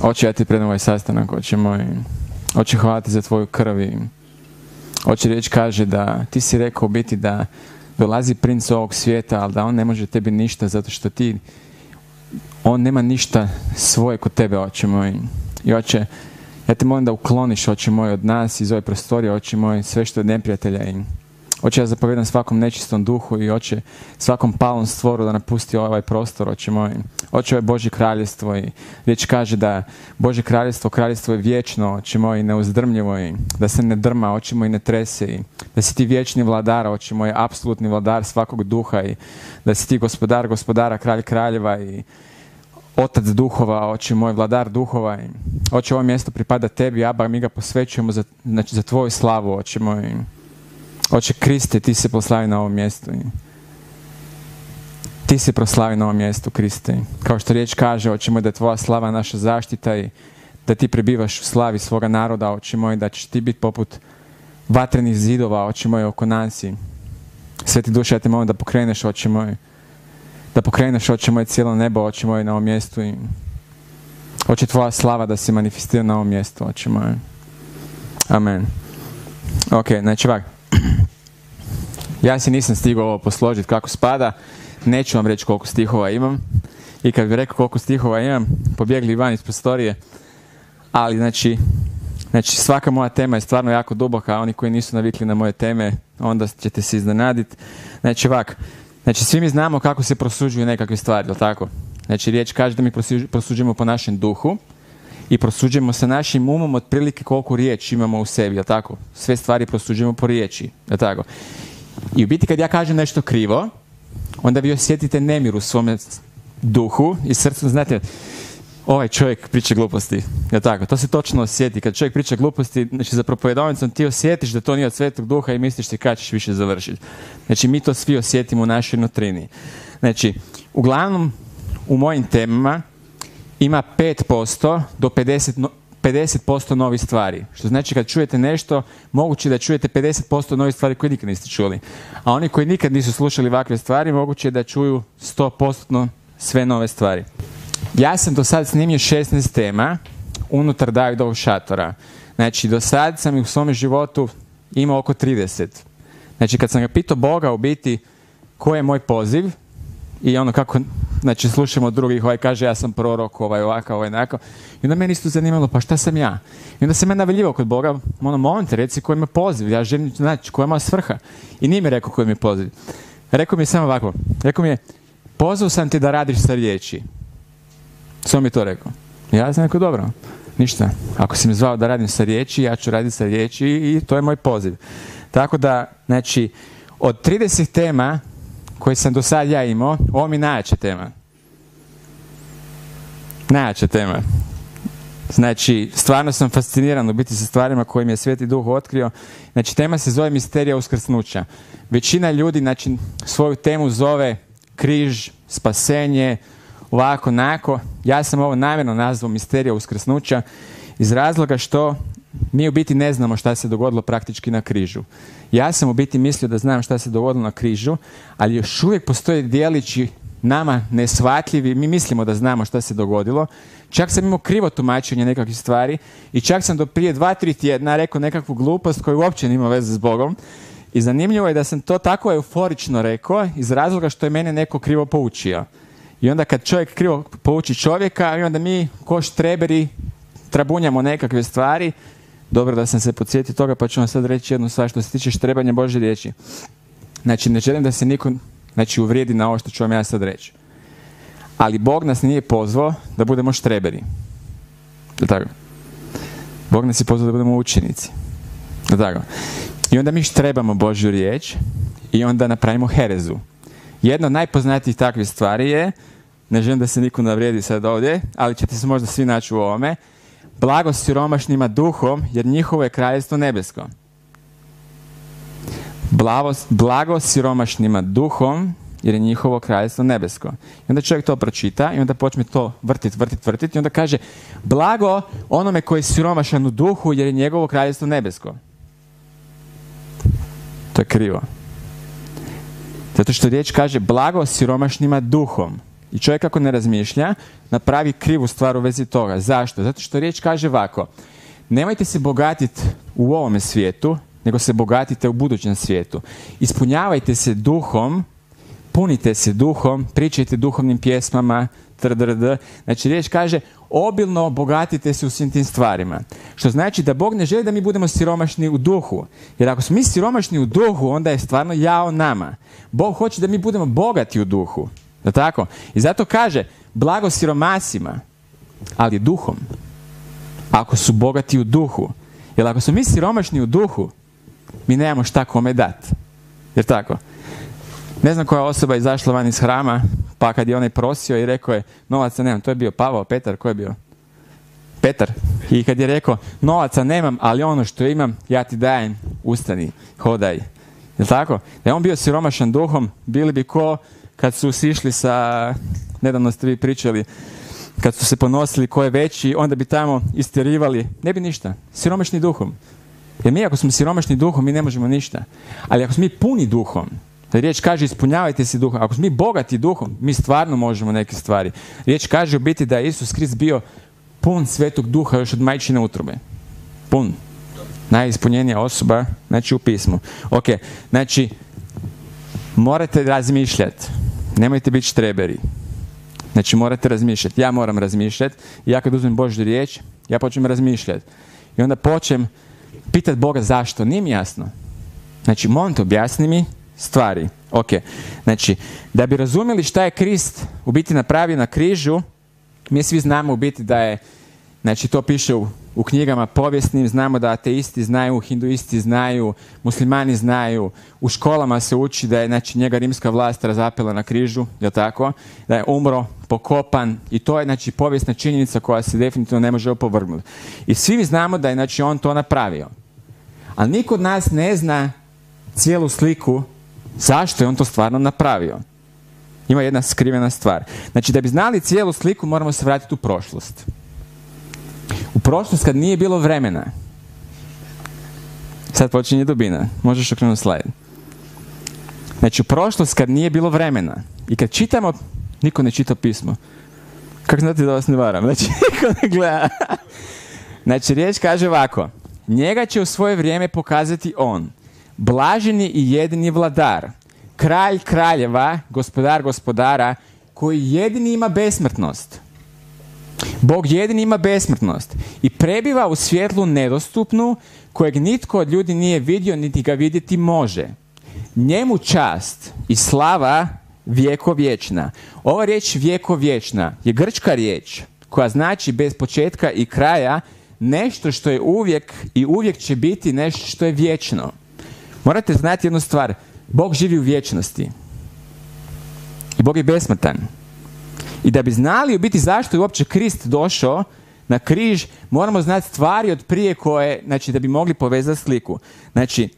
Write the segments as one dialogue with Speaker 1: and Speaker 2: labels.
Speaker 1: Oče, ja ti predam ovaj sastanak, oče moj. Oče, hvala za tvoju krv i riječ kaže da ti si rekao u biti da dolazi princ ovog svijeta, ali da on ne može tebi ništa zato što ti on nema ništa svoje kod tebe, oče moj. I oče, ja te molim da ukloniš, oče moj, od nas iz ove prostorije, oče moj, sve što je neprijatelja i Oče, ja zapovjedam svakom nečistom duhu i oče, svakom palom stvoru da napusti ovaj prostor, oče moj. Oče, ovo je Božje kraljestvo i riječ kaže da Božje kraljestvo, kraljestvo je vječno, oče moj, neuzdrmljivo i da se ne drma, oče moj, ne trese i da si ti vječni vladar, oče moj, apsolutni vladar svakog duha i da si ti gospodar, gospodara, kralj kraljeva i otac duhova, oče moj, vladar duhova. I, oče, ovo mjesto pripada tebi, Aba, mi ga posvećujemo za, znači, za tvoju slavu, oče moj. Oče Kriste, ti se poslavi na ovom mjestu. Ti se proslavi na ovom mjestu, Kriste. Kao što riječ kaže, oče moj, da je tvoja slava naša zaštita i da ti prebivaš u slavi svoga naroda, oče moj, da ćeš ti biti poput vatrenih zidova, oče moj, oko nas. Sveti duša, ja te molim da pokreneš, oče moj, da pokreneš, oče moj, cijelo nebo, oče moj, na ovom mjestu i oče tvoja slava da se manifestira na ovom mjestu, oče moj. Amen. Ok, znači ovak. Ja si nisam stigao ovo posložiti kako spada. Neću vam reći koliko stihova imam. I kad bi rekao koliko stihova imam, pobjegli van iz prostorije. Ali znači, znači svaka moja tema je stvarno jako duboka, a oni koji nisu navikli na moje teme, onda ćete se iznenaditi. Znači ovak, znači svi mi znamo kako se prosuđuju nekakve stvari, jel tako? Znači riječ kaže da mi prosuđujemo po našem duhu i prosuđujemo sa našim umom otprilike koliko riječ imamo u sebi, jel tako? Sve stvari prosuđujemo po riječi, jel tako? I u biti kad ja kažem nešto krivo, onda vi osjetite nemir u svome duhu i srcu, znate, ovaj čovjek priča gluposti. Ja tako, to se točno osjeti. Kad čovjek priča gluposti, znači za propovedovnicom ti osjetiš da to nije od svetog duha i misliš ti kad ćeš više završiti. Znači mi to svi osjetimo u našoj nutrini. Znači, uglavnom u mojim temama ima 5% do 50, 50% novih stvari. Što znači kad čujete nešto, moguće da čujete 50% novih stvari koje nikad niste čuli. A oni koji nikad nisu slušali ovakve stvari, moguće da čuju 100% sve nove stvari. Ja sam do sad snimio 16 tema unutar Davidovog šatora. Znači, do sad sam u svome životu imao oko 30. Znači, kad sam ga pitao Boga u biti koji je moj poziv i ono kako Znači, slušamo drugih, ovaj kaže ja sam prorok, ovaj ovakav, ovaj onako. I onda meni isto zanimalo, pa šta sam ja? I onda se me navjeljivao kod Boga, ono, moment, reci koji me poziv, ja želim znači koja je svrha. I nije mi rekao koji mi poziv. Rekao mi je samo ovako, rekao mi je, pozvao sam ti da radiš sa riječi. Samo mi to rekao. Ja sam rekao, dobro, ništa. Ako si mi zvao da radim sa riječi, ja ću raditi sa riječi i to je moj poziv. Tako da, znači, od 30 tema koji sam do sad ja imao, ovo mi najjača tema. Najjača tema. Znači, stvarno sam fasciniran u biti sa stvarima koje mi je Sveti Duh otkrio. Znači, tema se zove Misterija uskrsnuća. Većina ljudi, znači, svoju temu zove križ, spasenje, ovako, nako. Ja sam ovo namjerno nazvao Misterija uskrsnuća iz razloga što mi u biti ne znamo šta se dogodilo praktički na križu. Ja sam u biti mislio da znam šta se dogodilo na križu, ali još uvijek postoje dijelići nama nesvatljivi, mi mislimo da znamo šta se dogodilo. Čak sam imao krivo tumačenje nekakvih stvari i čak sam do prije dva, tri tjedna rekao nekakvu glupost koju uopće nima veze s Bogom. I zanimljivo je da sam to tako euforično rekao iz razloga što je mene neko krivo poučio. I onda kad čovjek krivo pouči čovjeka i onda mi ko štreberi trabunjamo nekakve stvari dobro da sam se podsjetio toga, pa ću vam sad reći jednu stvar što se tiče štrebanja Bože riječi. Znači, ne želim da se niko znači, uvrijedi na ovo što ću vam ja sad reći. Ali Bog nas nije pozvao da budemo štreberi. Da tako? Bog nas je pozvao da budemo učenici. Da tako? I onda mi štrebamo Božju riječ i onda napravimo herezu. Jedna od najpoznatijih takvih stvari je, ne želim da se niko navrijedi sad ovdje, ali ćete se možda svi naći u ovome, Blago siromašnima duhom, jer njihovo je kraljestvo nebesko. Blago, blago siromašnima duhom, jer je njihovo kraljestvo nebesko. I onda čovjek to pročita i onda počne to vrtit, vrtit, vrtit i onda kaže blago onome koji je siromašan u duhu, jer je njegovo kraljestvo nebesko. To je krivo. Zato što riječ kaže blago siromašnima duhom. I čovjek ako ne razmišlja, napravi krivu stvar u vezi toga. Zašto? Zato što riječ kaže ovako, nemojte se bogatiti u ovome svijetu, nego se bogatite u budućem svijetu. Ispunjavajte se duhom, punite se duhom, pričajte duhovnim pjesmama, trdrd. Znači riječ kaže obilno obogatite se u svim tim stvarima. Što znači da Bog ne želi da mi budemo siromašni u duhu. Jer ako smo mi siromašni u duhu, onda je stvarno jao nama. Bog hoće da mi budemo bogati u duhu. Da tako? I zato kaže, blago siromasima, ali duhom. Ako su bogati u duhu. Jer ako smo mi siromašni u duhu, mi nemamo šta kome dati. Jer tako? Ne znam koja osoba je izašla van iz hrama, pa kad je onaj prosio i rekao je, novaca nemam, to je bio Pavao, Petar, ko je bio? Petar. I kad je rekao, novaca nemam, ali ono što imam, ja ti dajem, ustani, hodaj. Je tako? Da je on bio siromašan duhom, bili bi ko kad su sišli sa, nedavno ste vi pričali, kad su se ponosili ko je veći, onda bi tamo isterivali, ne bi ništa, siromašni duhom. Jer mi ako smo siromašni duhom, mi ne možemo ništa. Ali ako smo mi puni duhom, riječ kaže ispunjavajte se duhom. Ako smo mi bogati duhom, mi stvarno možemo neke stvari. Riječ kaže u biti da je Isus Krist bio pun svetog duha još od majčine utrobe. Pun. Najispunjenija osoba, znači u pismu. Ok, znači, morate razmišljati. Nemojte biti štreberi. Znači, morate razmišljati. Ja moram razmišljati. Ja kad uzmem Božju riječ, ja počnem razmišljati. I onda počnem pitati Boga zašto. Nije mi jasno. Znači, molim te, objasni mi stvari. Ok, znači, da bi razumjeli šta je Krist u biti napravio na križu, mi svi znamo u biti da je, znači to piše u, u knjigama povijesnim, znamo da ateisti znaju, hinduisti znaju, muslimani znaju, u školama se uči da je znači, njega rimska vlast razapela na križu, je tako? Da je umro, pokopan i to je znači povijesna činjenica koja se definitivno ne može opovrgnuti. I svi znamo da je znači on to napravio. Ali niko od nas ne zna cijelu sliku Zašto je on to stvarno napravio? Ima jedna skrivena stvar. Znači, da bi znali cijelu sliku, moramo se vratiti u prošlost. U prošlost kad nije bilo vremena. Sad počinje dubina. Možeš okrenuti slajd. Znači, u prošlost kad nije bilo vremena. I kad čitamo, niko ne čita pismo. Kako znate da vas ne varam? Znači, niko ne gleda. Znači, riječ kaže ovako. Njega će u svoje vrijeme pokazati on blaženi i jedini vladar, kralj kraljeva, gospodar gospodara, koji jedini ima besmrtnost. Bog jedini ima besmrtnost i prebiva u svjetlu nedostupnu kojeg nitko od ljudi nije vidio niti ga vidjeti može. Njemu čast i slava vjekovječna. Ova riječ vjekovječna je grčka riječ koja znači bez početka i kraja nešto što je uvijek i uvijek će biti nešto što je vječno. Morate znati jednu stvar. Bog živi u vječnosti. I Bog je besmrtan. I da bi znali u biti zašto je uopće Krist došao na križ, moramo znati stvari od prije koje, znači da bi mogli povezati sliku. Znači,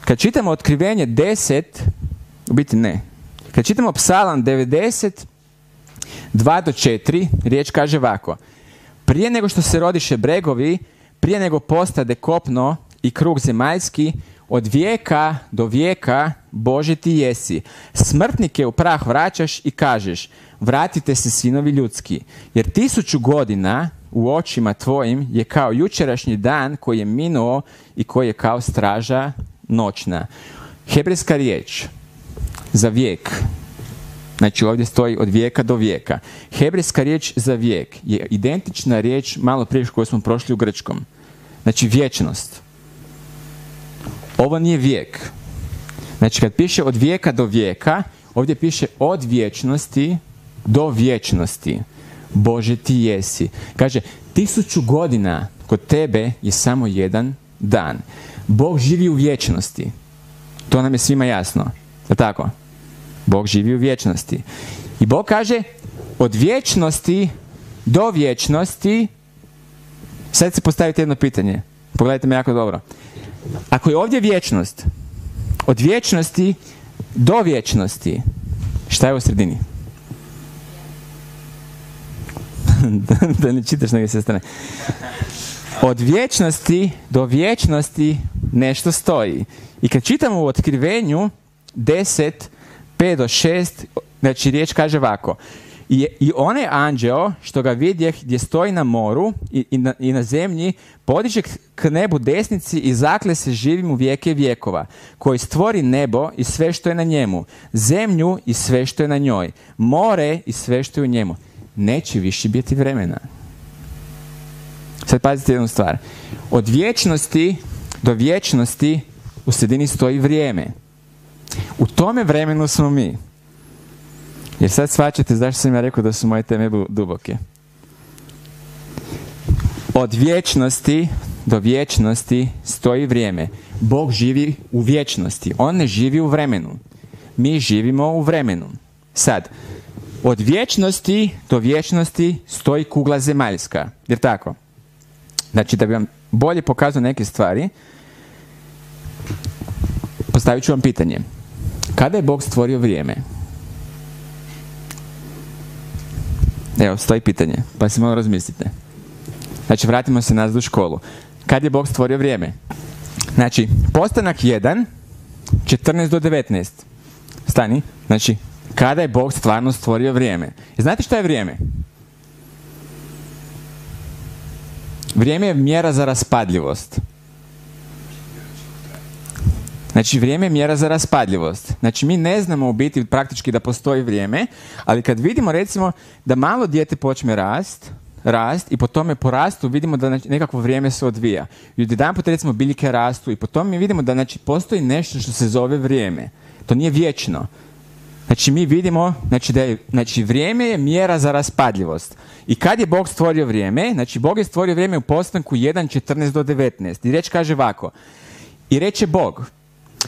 Speaker 1: kad čitamo otkrivenje 10, u biti ne, kad čitamo psalam 90, 2 do 4, riječ kaže ovako. Prije nego što se rodiše bregovi, prije nego postade kopno i krug zemaljski, od vijeka do vijeka Bože ti jesi. Smrtnike u prah vraćaš i kažeš, vratite se sinovi ljudski. Jer tisuću godina u očima tvojim je kao jučerašnji dan koji je minuo i koji je kao straža noćna. Hebrejska riječ za vijek. Znači ovdje stoji od vijeka do vijeka. Hebrejska riječ za vijek je identična riječ malo prije koju smo prošli u grčkom. Znači vječnost. Ovo nije vijek. Znači kad piše od vijeka do vijeka, ovdje piše od vječnosti do vječnosti. Bože ti jesi. Kaže, tisuću godina kod tebe je samo jedan dan. Bog živi u vječnosti. To nam je svima jasno. Je tako? Bog živi u vječnosti. I Bog kaže, od vječnosti do vječnosti, sad se postavite jedno pitanje. Pogledajte me jako dobro. Ako je ovdje vječnost, od vječnosti do vječnosti, šta je u sredini? Da ne čitaš nego se strane. Od vječnosti do vječnosti nešto stoji. I kad čitamo u otkrivenju 10, 5 do 6, Znači, riječ kaže ovako. I, I onaj anđeo što ga vidje gdje stoji na moru i, i, na, i na zemlji, podiže k nebu desnici i zakle se živim u vijeke vjekova, koji stvori nebo i sve što je na njemu, zemlju i sve što je na njoj, more i sve što je u njemu. Neće više biti vremena. Sad pazite jednu stvar. Od vječnosti do vječnosti u sredini stoji vrijeme. U tome vremenu smo mi. Jer sad svačate zašto sam ja rekao da su moje teme duboke. Od vječnosti do vječnosti stoji vrijeme. Bog živi u vječnosti. On ne živi u vremenu. Mi živimo u vremenu. Sad, od vječnosti do vječnosti stoji kugla zemaljska. Jer tako? Znači, da bi vam bolje pokazao neke stvari, postavit ću vam pitanje. Kada je Bog stvorio vrijeme? Evo, stoji pitanje, pa se malo razmislite. Znači, vratimo se nazad u školu. Kad je Bog stvorio vrijeme? Znači, postanak 1, 14 do 19. Stani. Znači, kada je Bog stvarno stvorio vrijeme? I znate šta je vrijeme? Vrijeme je mjera za raspadljivost. Znači, vrijeme je mjera za raspadljivost. Znači, mi ne znamo u biti praktički da postoji vrijeme, ali kad vidimo recimo da malo dijete počne rast, rast i po tome porastu vidimo da znači, nekakvo vrijeme se odvija. I jedan put recimo biljke rastu i po tome mi vidimo da znači, postoji nešto što se zove vrijeme. To nije vječno. Znači mi vidimo znači, da je, znači vrijeme je mjera za raspadljivost. I kad je Bog stvorio vrijeme, znači Bog je stvorio vrijeme u postanku 1.14 do 19. I reč kaže ovako. I reče Bog,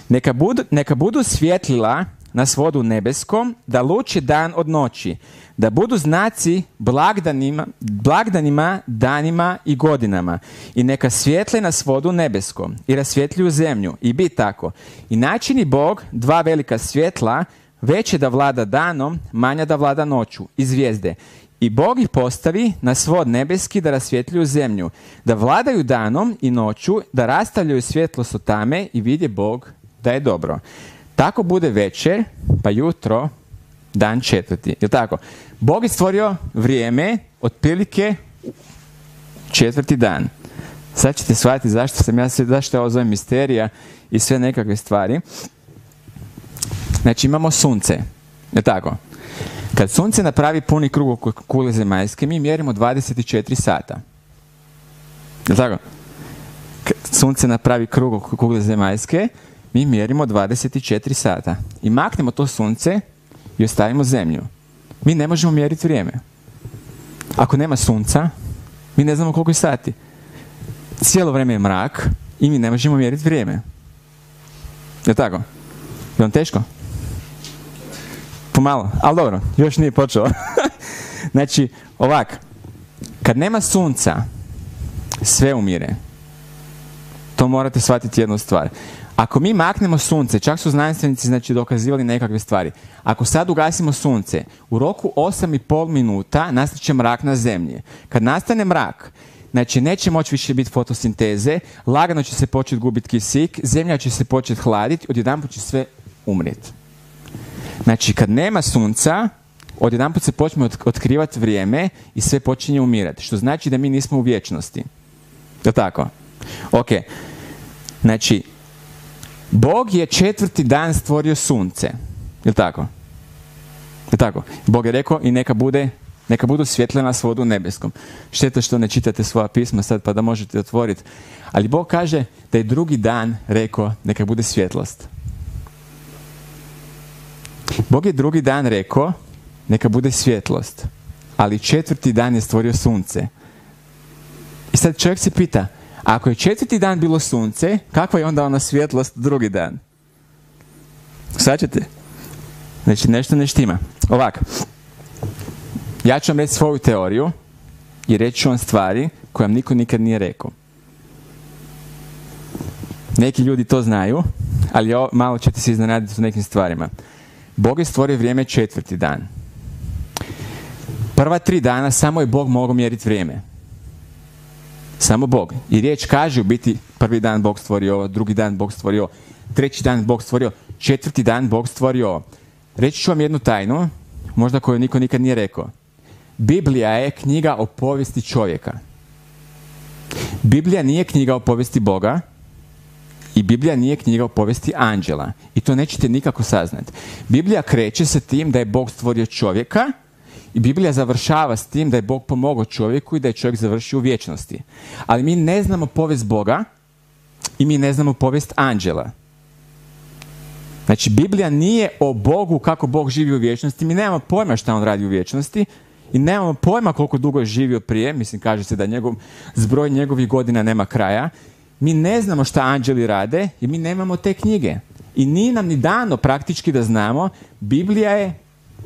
Speaker 1: neka budu, neka budu svjetlila na svodu nebeskom, da luči dan od noći, da budu znaci blagdanima, blagdanima, danima i godinama i neka svjetle na svodu nebeskom i rasvjetljuju zemlju i bi tako. I načini Bog dva velika svjetla, veće da vlada danom, manja da vlada noću i zvijezde. I Bog ih postavi na svod nebeski da rasvjetljuju zemlju, da vladaju danom i noću, da rastavljaju svjetlost od tame i vidje Bog da je dobro. Tako bude večer, pa jutro, dan četvrti. Je tako? Bog je stvorio vrijeme, otprilike četvrti dan. Sad ćete shvatiti zašto sam ja zašto je ovo zove misterija i sve nekakve stvari. Znači imamo sunce. Je tako? Kad sunce napravi puni krug oko kule zemaljske, mi mjerimo 24 sata. Je tako? Kad sunce napravi krug oko kule zemaljske, mi mjerimo 24 sata. I maknemo to sunce i ostavimo zemlju. Mi ne možemo mjeriti vrijeme. Ako nema sunca, mi ne znamo koliko je sati. Cijelo vrijeme je mrak i mi ne možemo mjeriti vrijeme. Je tako? Je vam teško? Pomalo, ali dobro, još nije počeo. znači, ovak, kad nema sunca, sve umire. To morate shvatiti jednu stvar. Ako mi maknemo sunce, čak su znanstvenici znači, dokazivali nekakve stvari. Ako sad ugasimo sunce, u roku 8,5 minuta nastaće mrak na zemlji. Kad nastane mrak, znači neće moći više biti fotosinteze, lagano će se početi gubiti kisik, zemlja će se početi hladiti, odjedanput će sve umrijeti. Znači, kad nema sunca, odjedanput se počne otkrivati vrijeme i sve počinje umirati. Što znači da mi nismo u vječnosti. Je tako? Ok. Znači, Bog je četvrti dan stvorio sunce. Jel tako? Jel tako? Bog je rekao i neka bude neka budu svjetle na svodu nebeskom. Šteta što ne čitate svoja pisma sad pa da možete otvoriti. Ali Bog kaže da je drugi dan rekao neka bude svjetlost. Bog je drugi dan rekao neka bude svjetlost. Ali četvrti dan je stvorio sunce. I sad čovjek se pita, ako je četvrti dan bilo sunce, kakva je onda ona svjetlost drugi dan? Svačate? Znači, nešto ne štima. Ovako. Ja ću vam reći svoju teoriju i reći ću vam stvari koje vam niko nikad nije rekao. Neki ljudi to znaju, ali malo ćete se iznenaditi u nekim stvarima. Bog je stvorio vrijeme četvrti dan. Prva tri dana samo je Bog mogao mjeriti vrijeme. Samo Bog. I riječ kaže u biti prvi dan Bog stvorio, drugi dan Bog stvorio, treći dan Bog stvorio, četvrti dan Bog stvorio. Reći ću vam jednu tajnu, možda koju niko nikad nije rekao. Biblija je knjiga o povijesti čovjeka. Biblija nije knjiga o povijesti Boga i Biblija nije knjiga o povijesti anđela. I to nećete nikako saznati. Biblija kreće sa tim da je Bog stvorio čovjeka i Biblija završava s tim da je Bog pomogao čovjeku i da je čovjek završio u vječnosti. Ali mi ne znamo povijest Boga i mi ne znamo povijest anđela. Znači, Biblija nije o Bogu kako Bog živi u vječnosti. Mi nemamo pojma šta on radi u vječnosti i nemamo pojma koliko dugo je živio prije. Mislim, kaže se da njegov, zbroj njegovih godina nema kraja. Mi ne znamo šta anđeli rade i mi nemamo te knjige. I nije nam ni dano praktički da znamo. Biblija je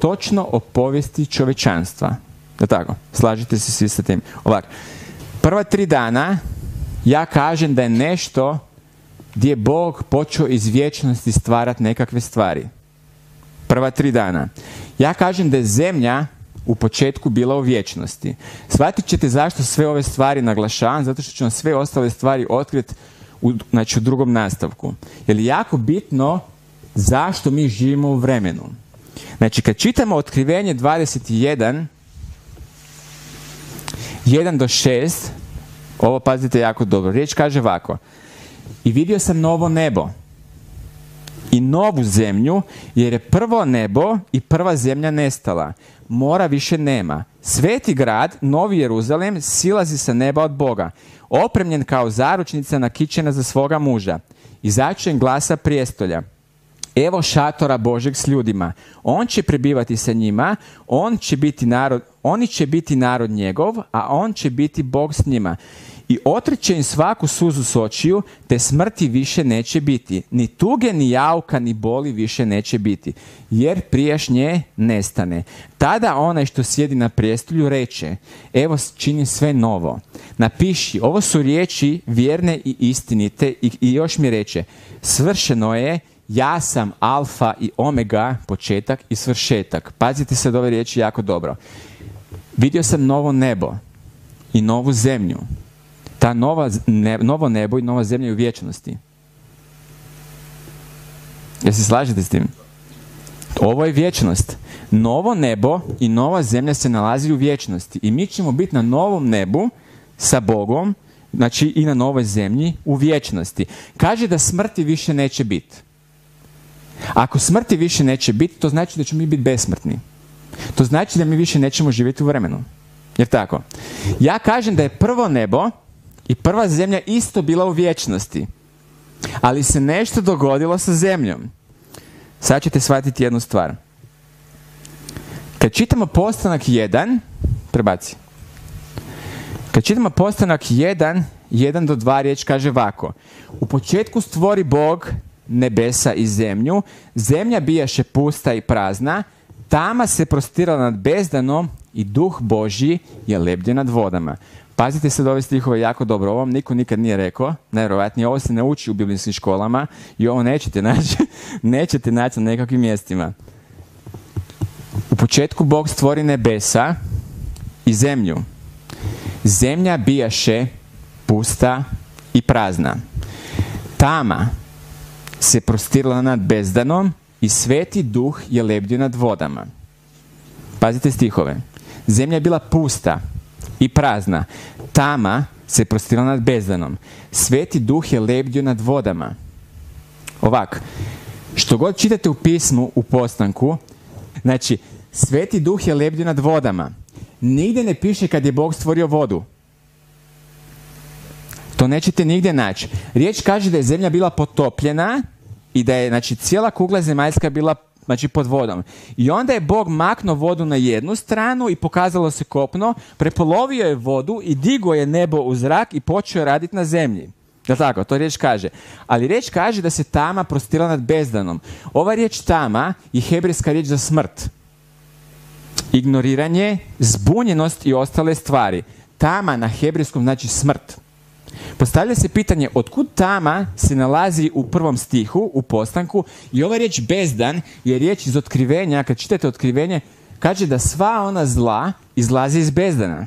Speaker 1: točno o povijesti čovečanstva. Da tako, slažite se svi sa tim. Ovako, prva tri dana ja kažem da je nešto gdje je Bog počeo iz vječnosti stvarati nekakve stvari. Prva tri dana. Ja kažem da je zemlja u početku bila u vječnosti. Shvatit ćete zašto sve ove stvari naglašavam, zato što ću vam sve ostale stvari otkriti u, znači, u drugom nastavku. Jer je jako bitno zašto mi živimo u vremenu. Znači, kad čitamo otkrivenje 21, 1 do 6, ovo pazite jako dobro. Riječ kaže ovako. I vidio sam novo nebo i novu zemlju, jer je prvo nebo i prva zemlja nestala. Mora više nema. Sveti grad, Novi Jeruzalem, silazi sa neba od Boga, opremljen kao zaručnica nakičena za svoga muža. I začujem glasa prijestolja. Evo šatora Božeg s ljudima. On će prebivati sa njima, on će biti narod, oni će biti narod njegov, a on će biti Bog s njima i otreće im svaku suzu s očiju, te smrti više neće biti. Ni tuge, ni jauka, ni boli više neće biti, jer prijašnje nestane. Tada onaj što sjedi na prijestolju reče, evo čini sve novo. Napiši, ovo su riječi vjerne i istinite i, i još mi reče, svršeno je, ja sam alfa i omega, početak i svršetak. Pazite se od ove riječi jako dobro. Vidio sam novo nebo i novu zemlju ta nova, ne, novo nebo i nova zemlja u vječnosti. Jel se slažete s tim? Ovo je vječnost. Novo nebo i nova zemlja se nalazi u vječnosti. I mi ćemo biti na novom nebu sa Bogom, znači i na novoj zemlji u vječnosti. Kaže da smrti više neće biti. Ako smrti više neće biti, to znači da ćemo mi biti besmrtni. To znači da mi više nećemo živjeti u vremenu. Jer tako? Ja kažem da je prvo nebo i prva zemlja isto bila u vječnosti. Ali se nešto dogodilo sa zemljom. Sad ćete shvatiti jednu stvar. Kad čitamo postanak 1, prebaci. Kad čitamo postanak 1, 1 do 2 riječ kaže ovako. U početku stvori Bog nebesa i zemlju, zemlja bijaše pusta i prazna, tama se prostirala nad bezdanom i duh Božji je lebdje nad vodama. Pazite se da ove stihove jako dobro. Ovo vam niko nikad nije rekao. Najvjerojatnije ovo se ne uči u biblijskim školama i ovo nećete naći, nećete naći na nekakvim mjestima. U početku Bog stvori nebesa i zemlju. Zemlja bijaše pusta i prazna. Tama se prostirala nad bezdanom i sveti duh je lebdio nad vodama. Pazite stihove. Zemlja je bila pusta, i prazna. Tama se prostirala nad bezdanom. Sveti duh je lebdio nad vodama. Ovak, što god čitate u pismu, u postanku, znači, sveti duh je lebdio nad vodama. Nigdje ne piše kad je Bog stvorio vodu. To nećete nigdje naći. Riječ kaže da je zemlja bila potopljena i da je znači, cijela kugla zemaljska bila znači pod vodom. I onda je Bog maknuo vodu na jednu stranu i pokazalo se kopno, prepolovio je vodu i digo je nebo u zrak i počeo raditi na zemlji. Jel tako? To riječ kaže. Ali riječ kaže da se tama prostila nad bezdanom. Ova riječ tama je hebrejska riječ za smrt. Ignoriranje, zbunjenost i ostale stvari. Tama na hebrejskom znači smrt. Postavlja se pitanje otkud tama se nalazi u prvom stihu, u postanku i ova riječ bezdan je riječ iz otkrivenja, kad čitate otkrivenje, kaže da sva ona zla izlazi iz bezdana.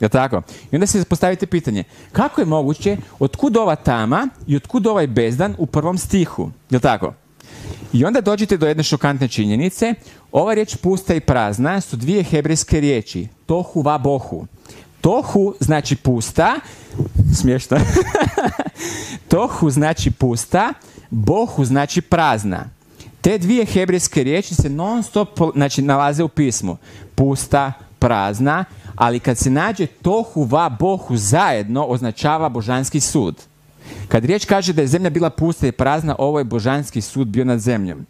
Speaker 1: Jel tako? I onda se postavite pitanje, kako je moguće, otkud ova tama i otkud ovaj bezdan u prvom stihu? Jel tako? I onda dođete do jedne šokantne činjenice. Ova riječ pusta i prazna su dvije hebrejske riječi. Tohu va bohu. Tohu znači pusta, smiješno. Tohu znači pusta, bohu znači prazna. Te dvije hebrejske riječi se non stop znači, nalaze u pismu. Pusta, prazna, ali kad se nađe tohu va bohu zajedno označava božanski sud. Kad riječ kaže da je zemlja bila pusta i prazna, ovo je božanski sud bio nad zemljom.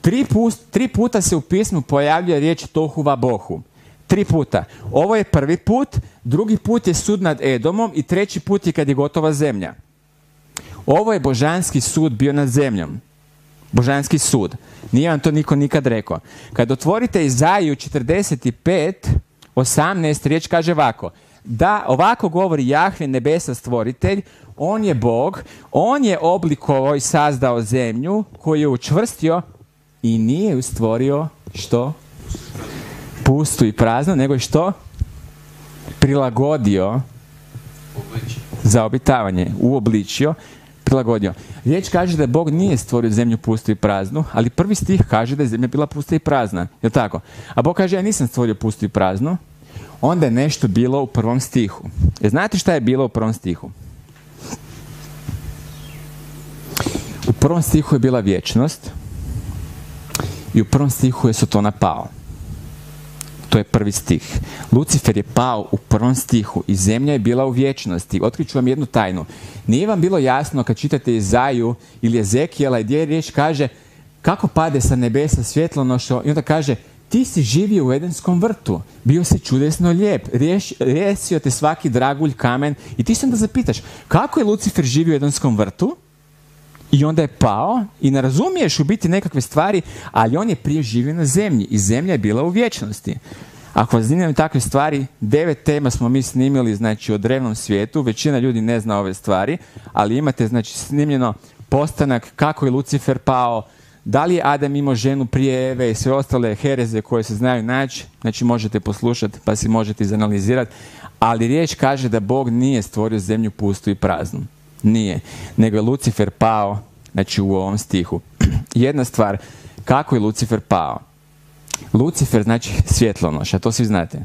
Speaker 1: Tri, tri puta se u pismu pojavljuje riječ tohu va bohu. Tri puta. Ovo je prvi put, drugi put je sud nad Edomom i treći put je kad je gotova zemlja. Ovo je božanski sud bio nad zemljom. Božanski sud. Nije vam to niko nikad rekao. Kad otvorite Izaju 45, 18, riječ kaže ovako. Da, ovako govori Jahve nebesa stvoritelj, on je Bog, on je oblikovao i sazdao zemlju koju je učvrstio i nije ju stvorio što? Pustu i prazno, nego je što? Prilagodio za obitavanje, uobličio, prilagodio. Riječ kaže da Bog nije stvorio zemlju pustu i praznu, ali prvi stih kaže da je zemlja bila pusta i prazna. Je tako? A Bog kaže ja nisam stvorio pustu i praznu. Onda je nešto bilo u prvom stihu. E, znate šta je bilo u prvom stihu? U prvom stihu je bila vječnost i u prvom stihu je Sotona pao. To je prvi stih. Lucifer je pao u prvom stihu i zemlja je bila u vječnosti. Otkriću vam jednu tajnu. Nije vam bilo jasno kad čitate Izaju ili Ezekijela gdje riječ kaže kako pade sa nebesa svjetlonošo i onda kaže ti si živio u Edenskom vrtu, bio si čudesno lijep, riješio te svaki dragulj, kamen i ti se onda zapitaš kako je Lucifer živio u Edenskom vrtu i onda je pao i ne razumiješ u biti nekakve stvari, ali on je prije živio na zemlji i zemlja je bila u vječnosti. Ako vas zanimaju takve stvari, devet tema smo mi snimili znači o drevnom svijetu, većina ljudi ne zna ove stvari, ali imate znači snimljeno postanak kako je Lucifer pao, da li je Adam imao ženu prije Eve i sve ostale hereze koje se znaju naći, znači možete poslušati pa si možete izanalizirati, ali riječ kaže da Bog nije stvorio zemlju pustu i praznu. Nije. Nego je Lucifer pao, znači u ovom stihu. Jedna stvar, kako je Lucifer pao? Lucifer znači svjetlonoša, to svi znate.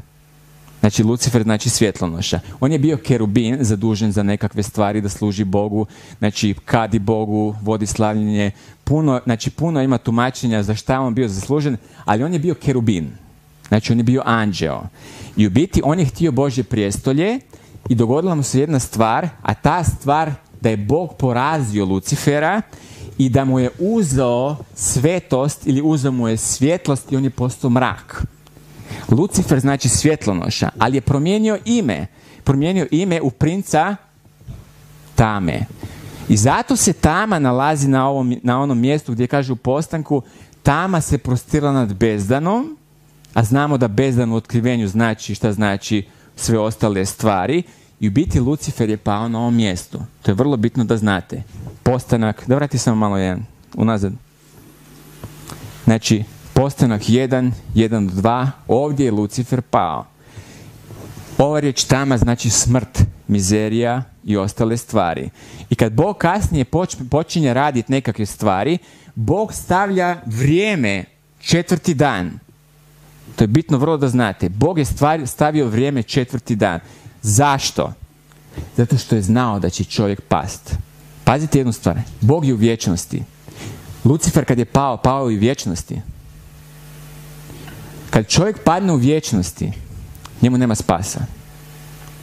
Speaker 1: Znači Lucifer znači svjetlonoša. On je bio kerubin zadužen za nekakve stvari da služi Bogu, znači kadi Bogu, vodi slavljenje. Puno, znači puno ima tumačenja za šta on bio zaslužen, ali on je bio kerubin. Znači on je bio anđeo. I u biti on je htio Božje prijestolje i dogodila mu se jedna stvar, a ta stvar da je Bog porazio Lucifera i da mu je uzeo svetost ili uzeo mu je svjetlost i on je postao mrak. Lucifer znači svjetlonoša, ali je promijenio ime. Promijenio ime u princa tame. I zato se tama nalazi na, ovom, na onom mjestu gdje kaže u postanku tama se prostila nad bezdanom, a znamo da bezdan u otkrivenju znači šta znači sve ostale stvari i u biti Lucifer je pao na ovom mjestu. To je vrlo bitno da znate. Postanak, da vrati samo malo jedan, unazad. Znači, postanak 1, 1 do 2, ovdje je Lucifer pao. Ova riječ tama znači smrt, mizerija i ostale stvari. I kad Bog kasnije počinje raditi nekakve stvari, Bog stavlja vrijeme četvrti dan. To je bitno vrlo da znate. Bog je stavio vrijeme četvrti dan. Zašto? Zato što je znao da će čovjek past. Pazite jednu stvar. Bog je u vječnosti. Lucifer kad je pao, pao i u vječnosti. Kad čovjek padne u vječnosti, njemu nema spasa.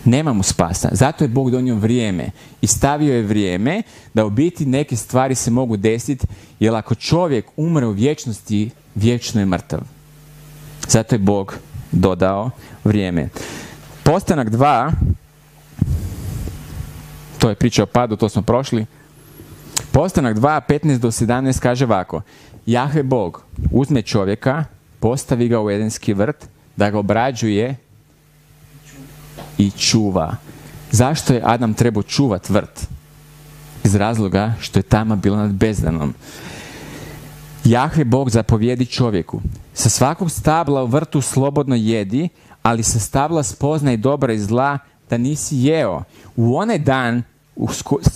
Speaker 1: Nema mu spasa. Zato je Bog donio vrijeme i stavio je vrijeme da u biti neke stvari se mogu desiti, jer ako čovjek umre u vječnosti, vječno je mrtav. Zato je Bog dodao vrijeme. Postanak 2, to je priča o padu, to smo prošli. Postanak 2, 15 do 17 kaže ovako. Jahve Bog uzme čovjeka, postavi ga u Edenski vrt, da ga obrađuje i čuva. Zašto je Adam trebao čuvat vrt? Iz razloga što je tama bila nad bezdanom. Jahve Bog zapovjedi čovjeku. Sa svakog stabla u vrtu slobodno jedi, ali se stavila spoznaj dobra i zla da nisi jeo. U onaj dan u,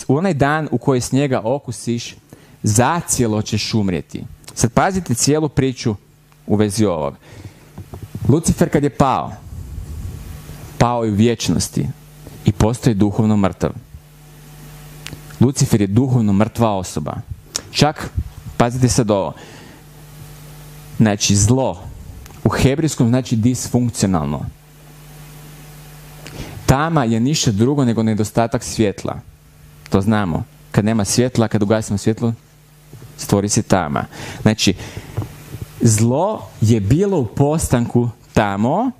Speaker 1: onaj dan u koji s njega okusiš, zacijelo ćeš umrijeti. Sad pazite cijelu priču u vezi ovog. Lucifer kad je pao, pao je u vječnosti i postoji duhovno mrtav. Lucifer je duhovno mrtva osoba. Čak, pazite sad ovo, znači zlo u hebrijskom znači disfunkcionalno. Tama je ništa drugo nego nedostatak svjetla. To znamo. Kad nema svjetla, kad ugasimo svjetlo, stvori se tama. Znači, zlo je bilo u postanku tamo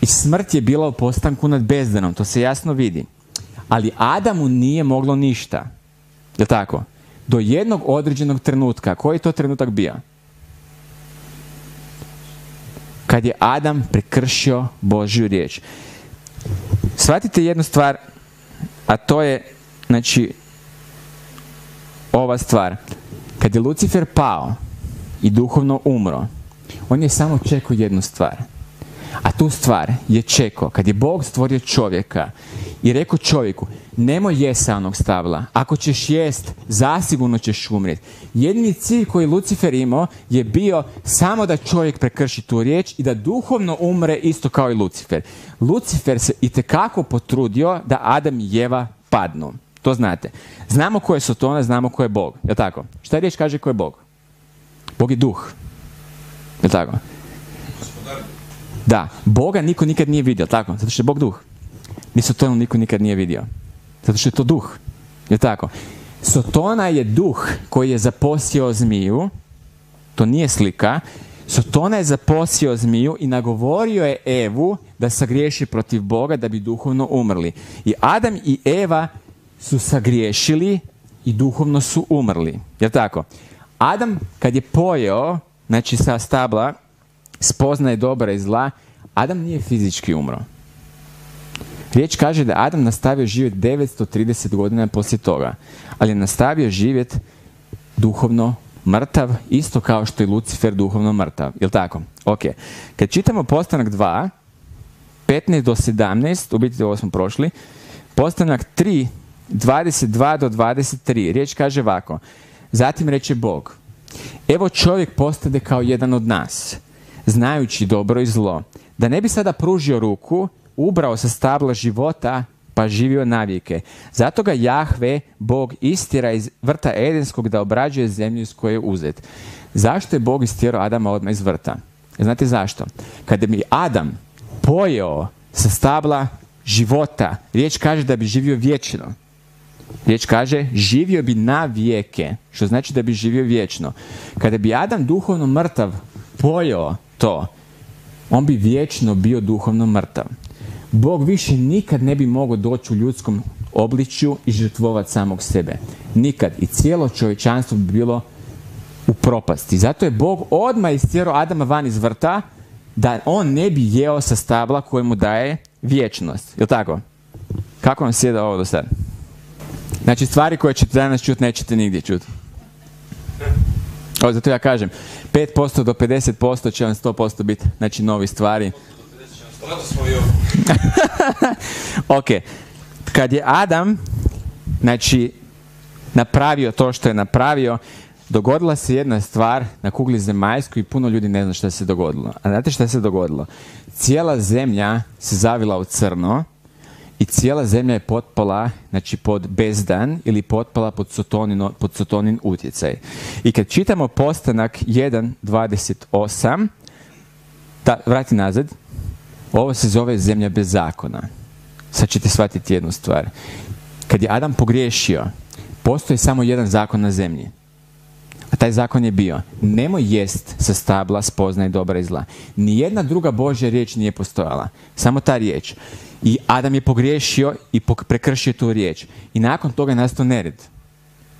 Speaker 1: i smrt je bila u postanku nad bezdanom. To se jasno vidi. Ali Adamu nije moglo ništa. Je tako? Do jednog određenog trenutka. Koji je to trenutak bio? Kad je Adam prekršio Božju riječ. Shvatite jednu stvar, a to je, znači, ova stvar. Kad je Lucifer pao i duhovno umro, on je samo čekao jednu stvar. A tu stvar je čekao kad je Bog stvorio čovjeka i rekao čovjeku, nemoj jest sa onog stabla. Ako ćeš jest, zasigurno ćeš umrijeti. Jedini cilj koji Lucifer imao je bio samo da čovjek prekrši tu riječ i da duhovno umre isto kao i Lucifer. Lucifer se itekako potrudio da Adam i Jeva padnu. To znate. Znamo ko je Sotona, znamo ko je Bog. Je tako? Šta riječ kaže ko je Bog? Bog je duh. Je tako? Da, Boga niko nikad nije vidio, tako? Zato što je Bog duh. Ni Sotonu niko nikad nije vidio. Zato što je to duh. Je tako? Sotona je duh koji je zaposio zmiju. To nije slika. Sotona je zaposio zmiju i nagovorio je Evu da sagriješi protiv Boga da bi duhovno umrli. I Adam i Eva su sagriješili i duhovno su umrli. Je tako? Adam kad je pojeo, znači sa stabla, spoznaje dobra i zla, Adam nije fizički umro. Riječ kaže da Adam nastavio živjeti 930 godina poslije toga, ali je nastavio živjeti duhovno mrtav, isto kao što je Lucifer duhovno mrtav. Jel tako? Ok. Kad čitamo postanak 2, 15 do 17, u biti ovo smo prošli, postanak 3, 22 do 23, riječ kaže ovako. Zatim reče Bog, evo čovjek postade kao jedan od nas, znajući dobro i zlo, da ne bi sada pružio ruku, ubrao sa stabla života, pa živio navijeke. Zato ga Jahve, Bog, istjera iz vrta Edenskog da obrađuje zemlju iz koje je uzet. Zašto je Bog istjerao Adama odmah iz vrta? Znate zašto? Kada bi Adam pojeo sa stabla života, riječ kaže da bi živio vječno. Riječ kaže, živio bi na vijeke, što znači da bi živio vječno. Kada bi Adam duhovno mrtav pojeo to, on bi vječno bio duhovno mrtav. Bog više nikad ne bi mogao doći u ljudskom obličju i žrtvovati samog sebe. Nikad. I cijelo čovječanstvo bi bilo u propasti. Zato je Bog odmah istjerao Adama van iz vrta da on ne bi jeo sa stabla koje mu daje vječnost. Jel tako? Kako vam sjeda ovo do sada? Znači stvari koje ćete danas čuti nećete nigdje čuti. Ovo, zato ja kažem, 5% do 50% će vam 100% biti znači novi stvari. ok. Kad je Adam znači napravio to što je napravio, dogodila se jedna stvar na kugli zemaljskoj i puno ljudi ne zna što se dogodilo. A znate što se dogodilo? Cijela zemlja se zavila u crno i cijela zemlja je potpala znači pod bezdan ili potpala pod, sotonino, pod sotonin utjecaj. I kad čitamo postanak 1.28, da, vrati nazad, ovo se zove zemlja bez zakona. Sad ćete shvatiti jednu stvar. Kad je Adam pogriješio, postoji samo jedan zakon na zemlji. A taj zakon je bio, nemoj jest sa stabla spoznaj dobra i zla. Nijedna druga Božja riječ nije postojala. Samo ta riječ. I Adam je pogriješio i prekršio tu riječ. I nakon toga je nastao nered.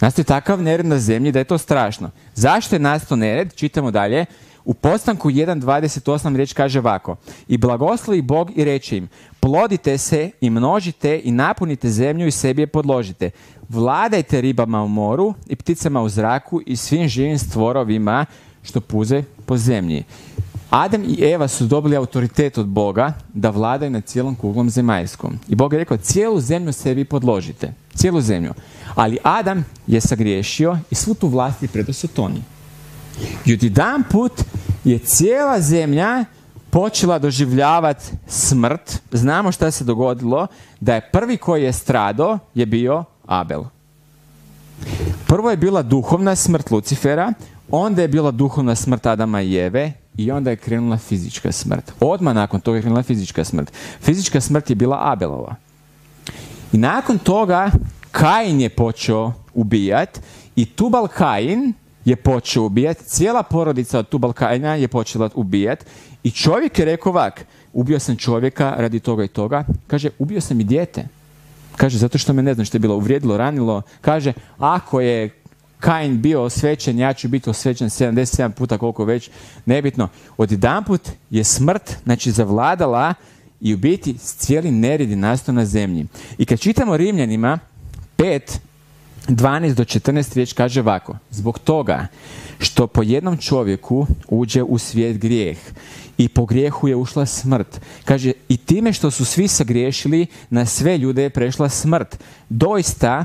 Speaker 1: Nastao je takav nered na zemlji da je to strašno. Zašto je nastao nered? Čitamo dalje. U postanku 1.28 riječ kaže ovako. I blagoslovi Bog i reče im, plodite se i množite i napunite zemlju i sebi je podložite. Vladajte ribama u moru i pticama u zraku i svim živim stvorovima što puze po zemlji. Adam i Eva su dobili autoritet od Boga da vladaju nad cijelom kuglom zemaljskom. I Bog je rekao, cijelu zemlju sebi podložite. Cijelu zemlju. Ali Adam je sagriješio i svu tu vlast je predao Sotoni. I odjedan put je cijela zemlja počela doživljavati smrt. Znamo šta se dogodilo, da je prvi koji je strado je bio Abel. Prvo je bila duhovna smrt Lucifera, onda je bila duhovna smrt Adama i Jeve i onda je krenula fizička smrt. Odmah nakon toga je krenula fizička smrt. Fizička smrt je bila Abelova. I nakon toga Kain je počeo ubijat i Tubal Kain je počeo ubijat, cijela porodica od Tubal Kaina je počela ubijat i čovjek je rekao ovak, ubio sam čovjeka radi toga i toga, kaže ubio sam i dijete. Kaže, zato što me ne znam što je bilo uvrijedilo, ranilo. Kaže, ako je Kain bio osvećen, ja ću biti osvećen 77 puta koliko već, nebitno. Odjedanput je smrt, znači zavladala i u biti cijeli nered je nastao na zemlji. I kad čitamo Rimljanima 5, 12 do 14 riječ kaže ovako. Zbog toga što po jednom čovjeku uđe u svijet grijeh i po grijehu je ušla smrt. Kaže, i time što su svi sagriješili, na sve ljude je prešla smrt. Doista,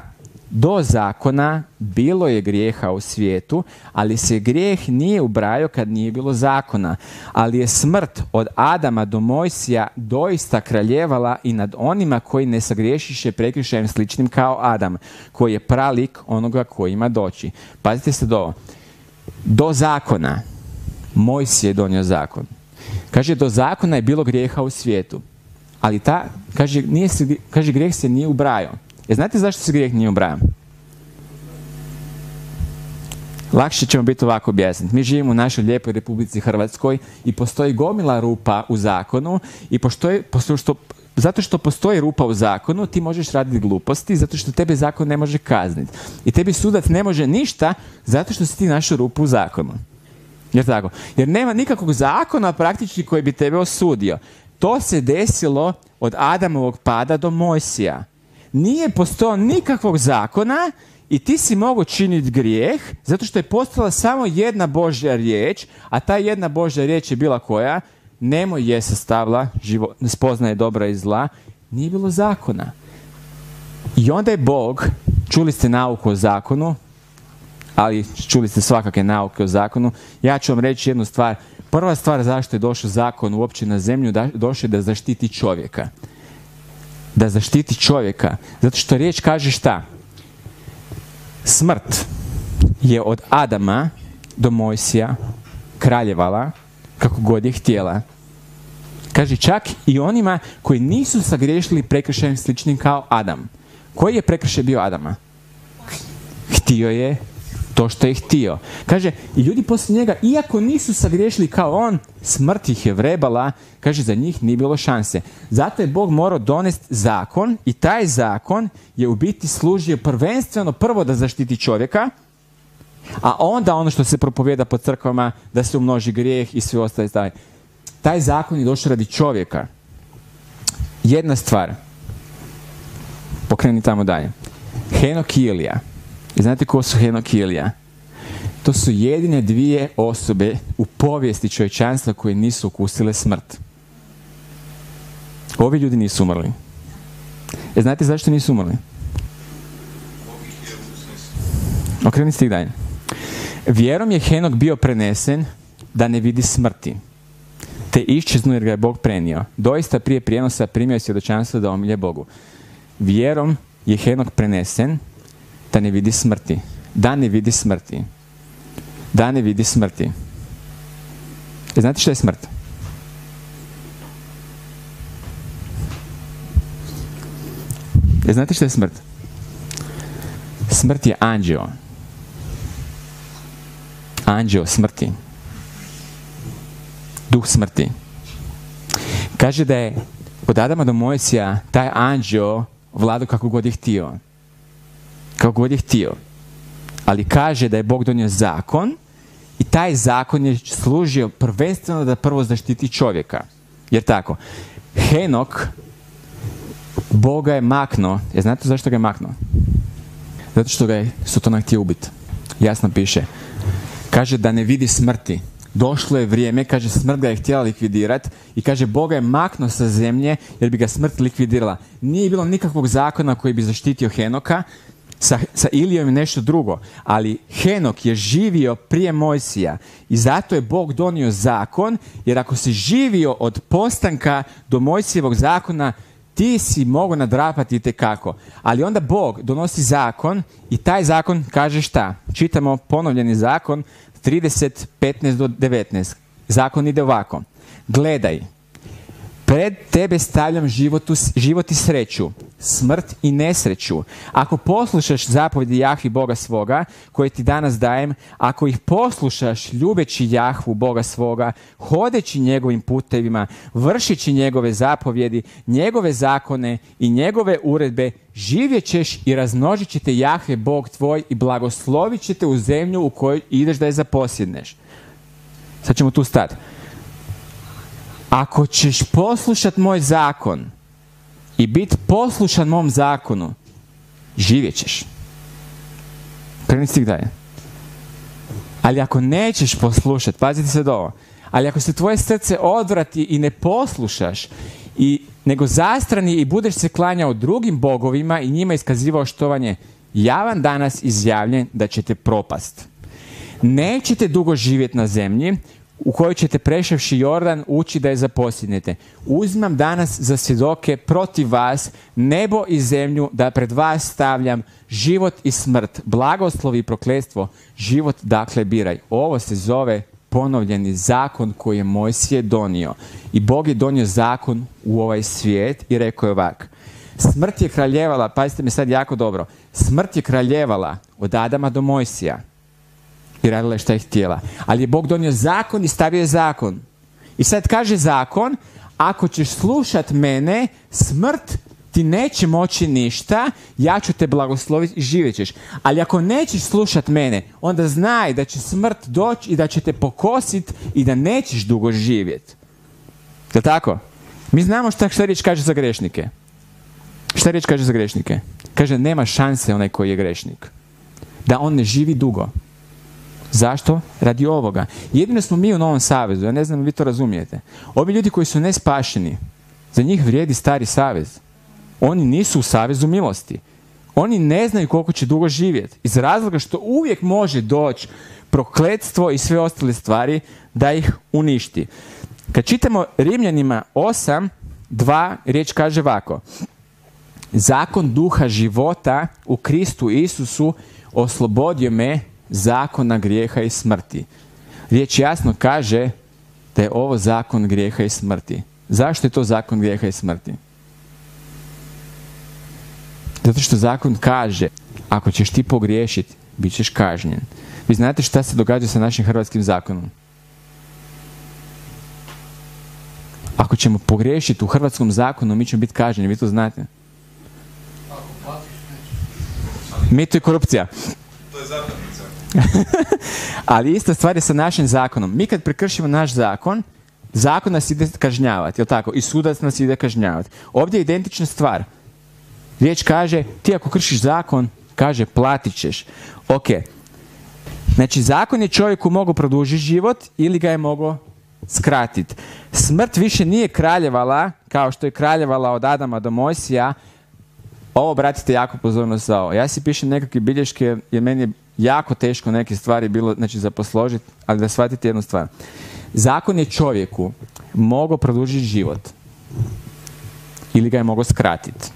Speaker 1: do zakona bilo je grijeha u svijetu, ali se grijeh nije ubrajao kad nije bilo zakona. Ali je smrt od Adama do Mojsija doista kraljevala i nad onima koji ne sagriješiše prekrišajem sličnim kao Adam, koji je pralik onoga koji ima doći. Pazite se do. Do zakona Mojsije je donio zakon. Kaže, do zakona je bilo grijeha u svijetu. Ali ta, kaže, nije se, kaže grijeh se nije ubrajao. E znate zašto se grijeh nije ubrajao? Lakše ćemo biti ovako objasniti. Mi živimo u našoj lijepoj Republici Hrvatskoj i postoji gomila rupa u zakonu i postoji, postoji što, zato što postoji rupa u zakonu, ti možeš raditi gluposti, zato što tebe zakon ne može kazniti. I tebi sudac ne može ništa, zato što si ti našao rupu u zakonu. Jer tako? Jer nema nikakvog zakona praktički koji bi tebe osudio. To se desilo od Adamovog pada do Mojsija. Nije postojao nikakvog zakona i ti si mogu činiti grijeh zato što je postala samo jedna Božja riječ, a ta jedna Božja riječ je bila koja? Nemoj je sastavila, živo, spoznaje dobra i zla. Nije bilo zakona. I onda je Bog, čuli ste nauku o zakonu, ali čuli ste svakake nauke o zakonu. Ja ću vam reći jednu stvar. Prva stvar zašto je došao zakon uopće na zemlju, došao je da zaštiti čovjeka. Da zaštiti čovjeka. Zato što riječ kaže šta? Smrt je od Adama do Mojsija kraljevala kako god je htjela. Kaže čak i onima koji nisu sagriješili prekršajem sličnim kao Adam. Koji je prekršaj bio Adama? Htio je to što je htio. Kaže, i ljudi poslije njega, iako nisu sagriješili kao on, smrt ih je vrebala, kaže, za njih nije bilo šanse. Zato je Bog morao donesti zakon i taj zakon je u biti služio prvenstveno prvo da zaštiti čovjeka, a onda ono što se propovjeda po crkvama, da se umnoži grijeh i sve ostale taj. Taj zakon je došao radi čovjeka. Jedna stvar. Pokreni tamo dalje. Henok Ilija i znate ko su Henok i Ilija? To su jedine dvije osobe u povijesti čovječanstva koje nisu ukusile smrt. Ovi ljudi nisu umrli. E znate zašto nisu umrli? Okreni se dalje. Vjerom je Henok bio prenesen da ne vidi smrti. Te iščeznu jer ga je Bog prenio. Doista prije prijenosa primio svjedočanstvo da omilje Bogu. Vjerom je Henok prenesen da ne vidi smrti. Da ne vidi smrti. Da ne vidi smrti. E, znate što je smrt? E, znate što je smrt? Smrt je anđeo. Anđeo smrti. Duh smrti. Kaže da je od Adama do Mojsija taj anđeo vladao kako god je htio kako god je htio. Ali kaže da je Bog donio zakon i taj zakon je služio prvenstveno da prvo zaštiti čovjeka. Jer tako, Henok Boga je maknuo. Je znate zašto ga je maknuo? Zato što ga je Sotona htio ubiti. Jasno piše. Kaže da ne vidi smrti. Došlo je vrijeme, kaže smrt ga je htjela likvidirati i kaže Boga je maknuo sa zemlje jer bi ga smrt likvidirala. Nije bilo nikakvog zakona koji bi zaštitio Henoka, sa, sa Ilijom je nešto drugo, ali Henok je živio prije Mojsija i zato je Bog donio zakon, jer ako si živio od postanka do Mojsijevog zakona, ti si mogu nadrapati kako. Ali onda Bog donosi zakon i taj zakon kaže šta? Čitamo ponovljeni zakon 30, 15 do 19. Zakon ide ovako. Gledaj, Pred tebe stavljam životu, život i sreću, smrt i nesreću. Ako poslušaš zapovjedi Jahvi Boga svoga, koje ti danas dajem, ako ih poslušaš ljubeći Jahvu Boga svoga, hodeći njegovim putevima, vršići njegove zapovjedi, njegove zakone i njegove uredbe, živjet ćeš i razmnožit će te Jahve Bog tvoj i blagoslovit će te u zemlju u kojoj ideš da je zaposjedneš. Sad ćemo tu stati. Ako ćeš poslušat moj zakon i biti poslušan mom zakonu, živjet ćeš. Kreni stik dalje. Ali ako nećeš poslušat, pazite se do ovo, ali ako se tvoje srce odvrati i ne poslušaš, i, nego zastrani i budeš se klanjao drugim bogovima i njima iskazivao štovanje, ja vam danas izjavljen da ćete propast. Nećete dugo živjeti na zemlji, u kojoj ćete prešavši Jordan ući da je zaposljednete. Uzmam danas za svjedoke protiv vas nebo i zemlju da pred vas stavljam život i smrt, blagoslov i prokletstvo, život dakle biraj. Ovo se zove ponovljeni zakon koji je Mojsije donio. I Bog je donio zakon u ovaj svijet i rekao je ovak. Smrt je kraljevala, pazite mi sad jako dobro, smrt je kraljevala od Adama do Mojsija i radila je šta je htjela. Ali je Bog donio zakon i stavio je zakon. I sad kaže zakon, ako ćeš slušat mene, smrt ti neće moći ništa, ja ću te blagosloviti i živjet ćeš. Ali ako nećeš slušat mene, onda znaj da će smrt doći i da će te pokosit i da nećeš dugo živjet. Je tako? Mi znamo šta, šta riječ kaže za grešnike. Šta riječ kaže za grešnike? Kaže, nema šanse onaj koji je grešnik. Da on ne živi dugo. Zašto? Radi ovoga. Jedino smo mi u Novom Savezu, ja ne znam vi to razumijete. Ovi ljudi koji su nespašeni, za njih vrijedi stari savez. Oni nisu u savezu milosti. Oni ne znaju koliko će dugo živjeti. Iz razloga što uvijek može doći prokletstvo i sve ostale stvari da ih uništi. Kad čitamo Rimljanima 8, 2, riječ kaže ovako. Zakon duha života u Kristu Isusu oslobodio me zakona grijeha i smrti. Riječ jasno kaže da je ovo zakon grijeha i smrti. Zašto je to zakon grijeha i smrti? Zato što zakon kaže, ako ćeš ti pogriješiti, bit ćeš kažnjen. Vi znate šta se događa sa našim hrvatskim zakonom? Ako ćemo pogriješiti u hrvatskom zakonu, mi ćemo biti kažnjeni, vi to znate. Mito i korupcija.
Speaker 2: To je
Speaker 1: Ali ista stvar je sa našim zakonom. Mi kad prekršimo naš zakon, zakon nas ide kažnjavati, jel tako? I sudac nas ide kažnjavati. Ovdje je identična stvar. Riječ kaže, ti ako kršiš zakon, kaže, platit ćeš. Ok. Znači, zakon je čovjeku mogao produžiti život ili ga je mogao skratiti. Smrt više nije kraljevala, kao što je kraljevala od Adama do Mojsija. Ovo, obratite jako pozorno za ovo. Ja si pišem nekakve bilješke, jer meni je jako teško neke stvari bilo, znači za posložiti, ali da shvatite jednu stvar. Zakon je čovjeku mogao produžiti život ili ga je mogao skratiti.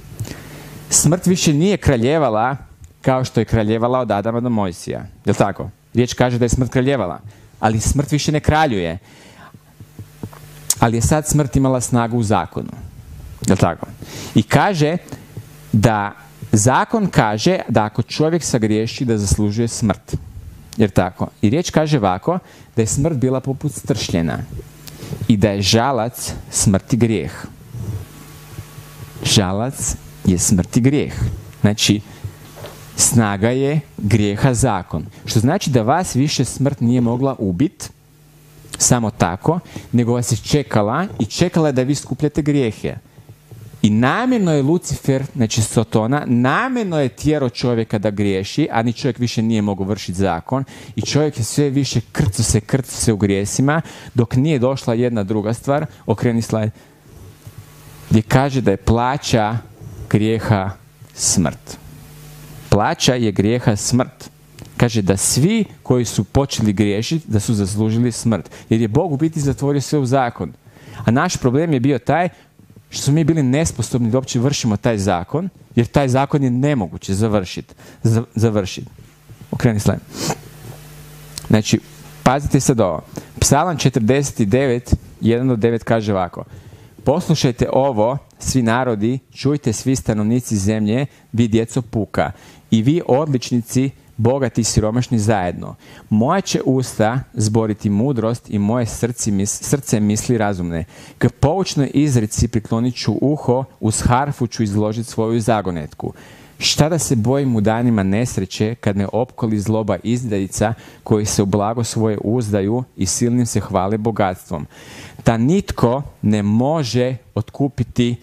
Speaker 1: Smrt više nije kraljevala kao što je kraljevala od Adama do Mojsija. Je li tako? Riječ kaže da je smrt kraljevala. Ali smrt više ne kraljuje. Ali je sad smrt imala snagu u zakonu. Je li tako? I kaže da Zakon kaže da ako čovjek sagriješi da zaslužuje smrt. Jer tako. I riječ kaže ovako da je smrt bila poput stršljena i da je žalac smrti grijeh. Žalac je smrti grijeh. Znači, snaga je grijeha zakon. Što znači da vas više smrt nije mogla ubiti, samo tako, nego vas je čekala i čekala je da vi skupljate grijehe. I namjerno je Lucifer, znači Sotona, namjerno je tjero čovjeka da griješi, a ni čovjek više nije mogao vršiti zakon. I čovjek je sve više krcu se, krcu se u grijesima, dok nije došla jedna druga stvar, okreni slajd, gdje kaže da je plaća grijeha smrt. plaća je grijeha smrt. Kaže da svi koji su počeli griješiti, da su zaslužili smrt. Jer je Bog u biti zatvorio sve u zakon. A naš problem je bio taj što smo mi bili nesposobni da uopće vršimo taj zakon, jer taj zakon je nemoguće završiti. Završiti. Okreni slajd. Znači, pazite sad ovo. Psalam 49, 1 do 9 kaže ovako. Poslušajte ovo, svi narodi, čujte svi stanovnici zemlje, vi djeco puka. I vi odličnici, bogati i siromašni zajedno. Moja će usta zboriti mudrost i moje srce, srce misli razumne. K poučnoj izreci priklonit ću uho, uz harfu ću izložiti svoju zagonetku. Šta da se bojim u danima nesreće kad me opkoli zloba izdajica koji se u blago svoje uzdaju i silnim se hvale bogatstvom. Da nitko ne može otkupiti,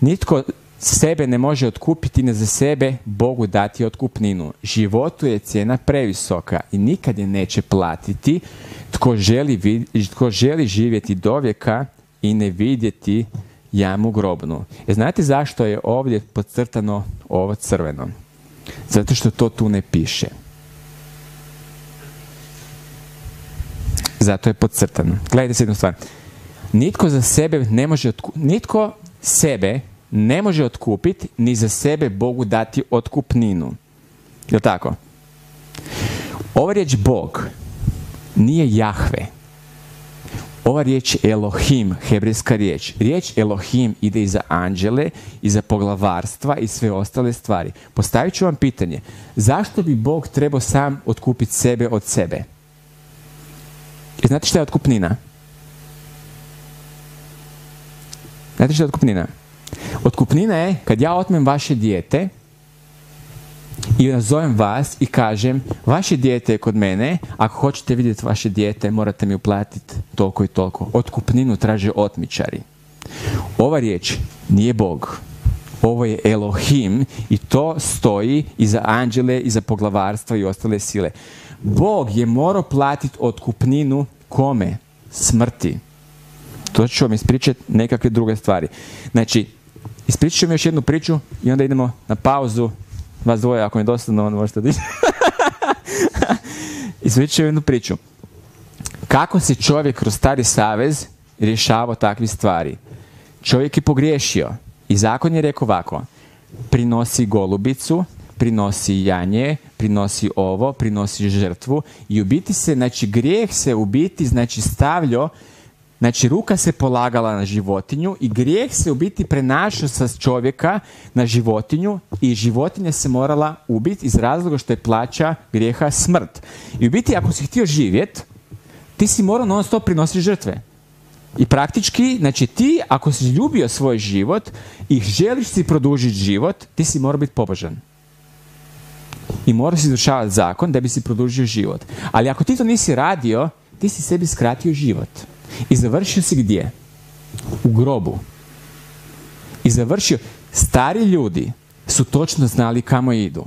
Speaker 1: nitko sebe ne može otkupiti, ne za sebe Bogu dati otkupninu. Životu je cijena previsoka i nikad je neće platiti tko želi, tko želi živjeti do vijeka i ne vidjeti jamu grobnu. E, znate zašto je ovdje podcrtano ovo crveno? Zato što to tu ne piše. Zato je podcrtano. Gledajte se jednu stvar. Nitko za sebe ne može nitko sebe ne može otkupiti, ni za sebe Bogu dati otkupninu. Je tako? Ova riječ Bog nije Jahve. Ova riječ Elohim, hebrejska riječ. Riječ Elohim ide i za anđele, i za poglavarstva i sve ostale stvari. Postavit ću vam pitanje. Zašto bi Bog trebao sam otkupiti sebe od sebe? I znate što je otkupnina? Znate što je otkupnina? Otkupnina je kad ja otmem vaše dijete i nazovem vas i kažem vaše dijete je kod mene, ako hoćete vidjeti vaše dijete morate mi uplatiti toliko i toliko. Otkupninu traže otmičari. Ova riječ nije Bog. Ovo je Elohim i to stoji i za anđele, i za poglavarstva i ostale sile. Bog je morao platiti otkupninu kome? Smrti. To ću vam ispričati nekakve druge stvari. Znači, Ispričat ću mi još jednu priču i onda idemo na pauzu. Vas dvoje, ako mi je dosadno, onda možete dići. Ispričat ću jednu priču. Kako se čovjek kroz stari savez rješavao takve stvari? Čovjek je pogriješio i zakon je rekao ovako. Prinosi golubicu, prinosi janje, prinosi ovo, prinosi žrtvu i u biti se, znači grijeh se u biti, znači stavljao Znači, ruka se polagala na životinju i grijeh se u biti prenašao sa čovjeka na životinju i životinja se morala ubiti iz razloga što je plaća grijeha smrt. I u biti, ako si htio živjet, ti si morao non stop prinositi žrtve. I praktički, znači ti, ako si ljubio svoj život i želiš si produžiti život, ti si morao biti pobožan. I moraš izvršavati zakon da bi si produžio život. Ali ako ti to nisi radio, ti si sebi skratio život. I završio si gdje? U grobu. I završio. Stari ljudi su točno znali kamo idu.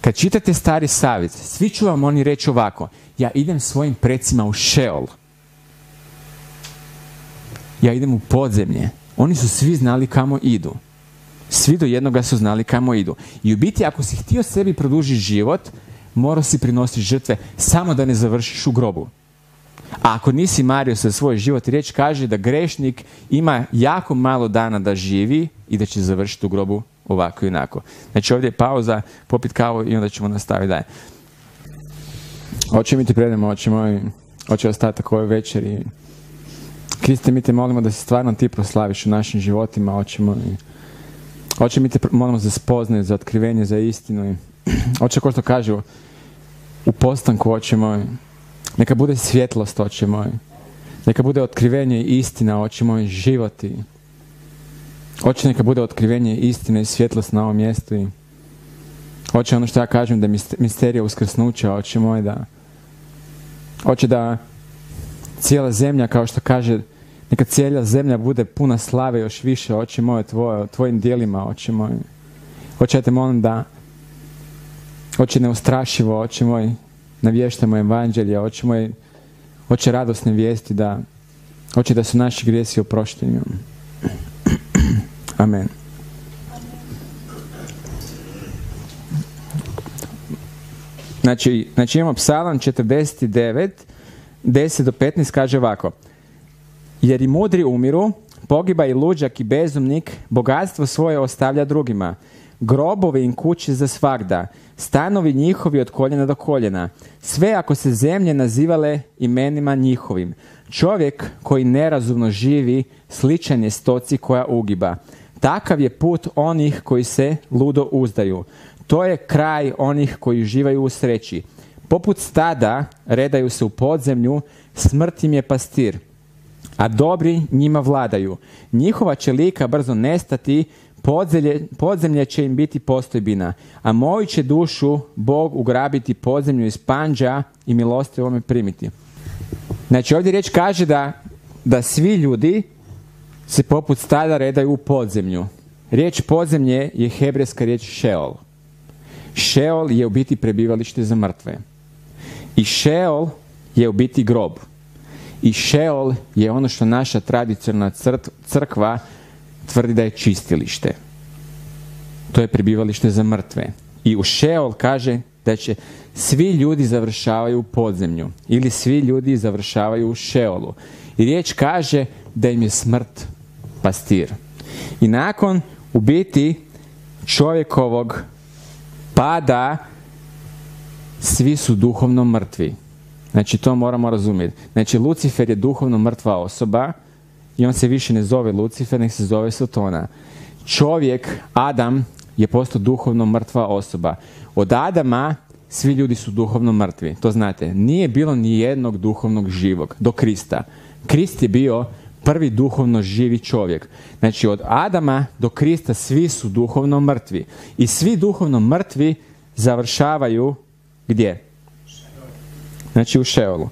Speaker 1: Kad čitate stari savjet, svi ću vam oni reći ovako. Ja idem svojim precima u Šeol. Ja idem u podzemlje. Oni su svi znali kamo idu. Svi do jednoga su znali kamo idu. I u biti, ako si htio sebi produžiti život, morao si prinositi žrtve samo da ne završiš u grobu. A ako nisi mario sa svoj život, riječ kaže da grešnik ima jako malo dana da živi i da će završiti u grobu ovako i onako. Znači ovdje je pauza, popit kavu i onda ćemo nastaviti dalje. Oče mi ti predamo, oče moj, oče ostatak ove večeri. Kriste, mi te molimo da se stvarno ti proslaviš u našim životima, oče moj. Oče mi te molimo za spoznaju, za otkrivenje, za istinu. Oče, ko što kažu u postanku, oče moj, neka bude svjetlost, oče moj. Neka bude otkrivenje i istina, oče moj, životi. Oče, neka bude otkrivenje istine i svjetlost na ovom mjestu. I oče, ono što ja kažem, da je misterija uskrsnuća, oče moj, da oče da cijela zemlja, kao što kaže, neka cijela zemlja bude puna slave još više, oče moj, tvoje, tvojim dijelima, oče moj. Oče, ja te molim da oče neustrašivo, oče moj, navještamo evanđelje, hoćemo je, hoće radosne vijesti da hoće da su naši grijesi oprošteni. Amen. Znači, znači imamo psalam 49, 10 do 15 kaže ovako. Jer i mudri umiru, pogiba i luđak i bezumnik, bogatstvo svoje ostavlja drugima. Grobovi im kuće za svagda, stanovi njihovi od koljena do koljena. Sve ako se zemlje nazivale imenima njihovim. Čovjek koji nerazumno živi, sličan je stoci koja ugiba. Takav je put onih koji se ludo uzdaju. To je kraj onih koji uživaju u sreći. Poput stada redaju se u podzemlju, smrt im je pastir, a dobri njima vladaju. Njihova će lika brzo nestati, podzemlje, podzemlje će im biti postojbina, a moju će dušu Bog ugrabiti podzemlju iz panđa i milostivome primiti. Znači ovdje riječ kaže da, da svi ljudi se poput stada redaju u podzemlju. Riječ podzemlje je hebrejska riječ šeol. Šeol je u biti prebivalište za mrtve. I šeol je u biti grob. I šeol je ono što naša tradicionalna crkva tvrdi da je čistilište. To je prebivalište za mrtve. I u šeol kaže da će svi ljudi završavaju u podzemlju ili svi ljudi završavaju u šeolu. I riječ kaže da im je smrt pastir. I nakon u biti čovjekovog pada svi su duhovno mrtvi. Znači to moramo razumjeti. Znači Lucifer je duhovno mrtva osoba i on se više ne zove Lucifer, nek se zove Sotona. Čovjek, Adam, je postao duhovno mrtva osoba. Od Adama svi ljudi su duhovno mrtvi. To znate. Nije bilo ni jednog duhovnog živog do Krista. Krist je bio prvi duhovno živi čovjek. Znači od Adama do Krista svi su duhovno mrtvi. I svi duhovno mrtvi završavaju gdje? Znači u Šeolu.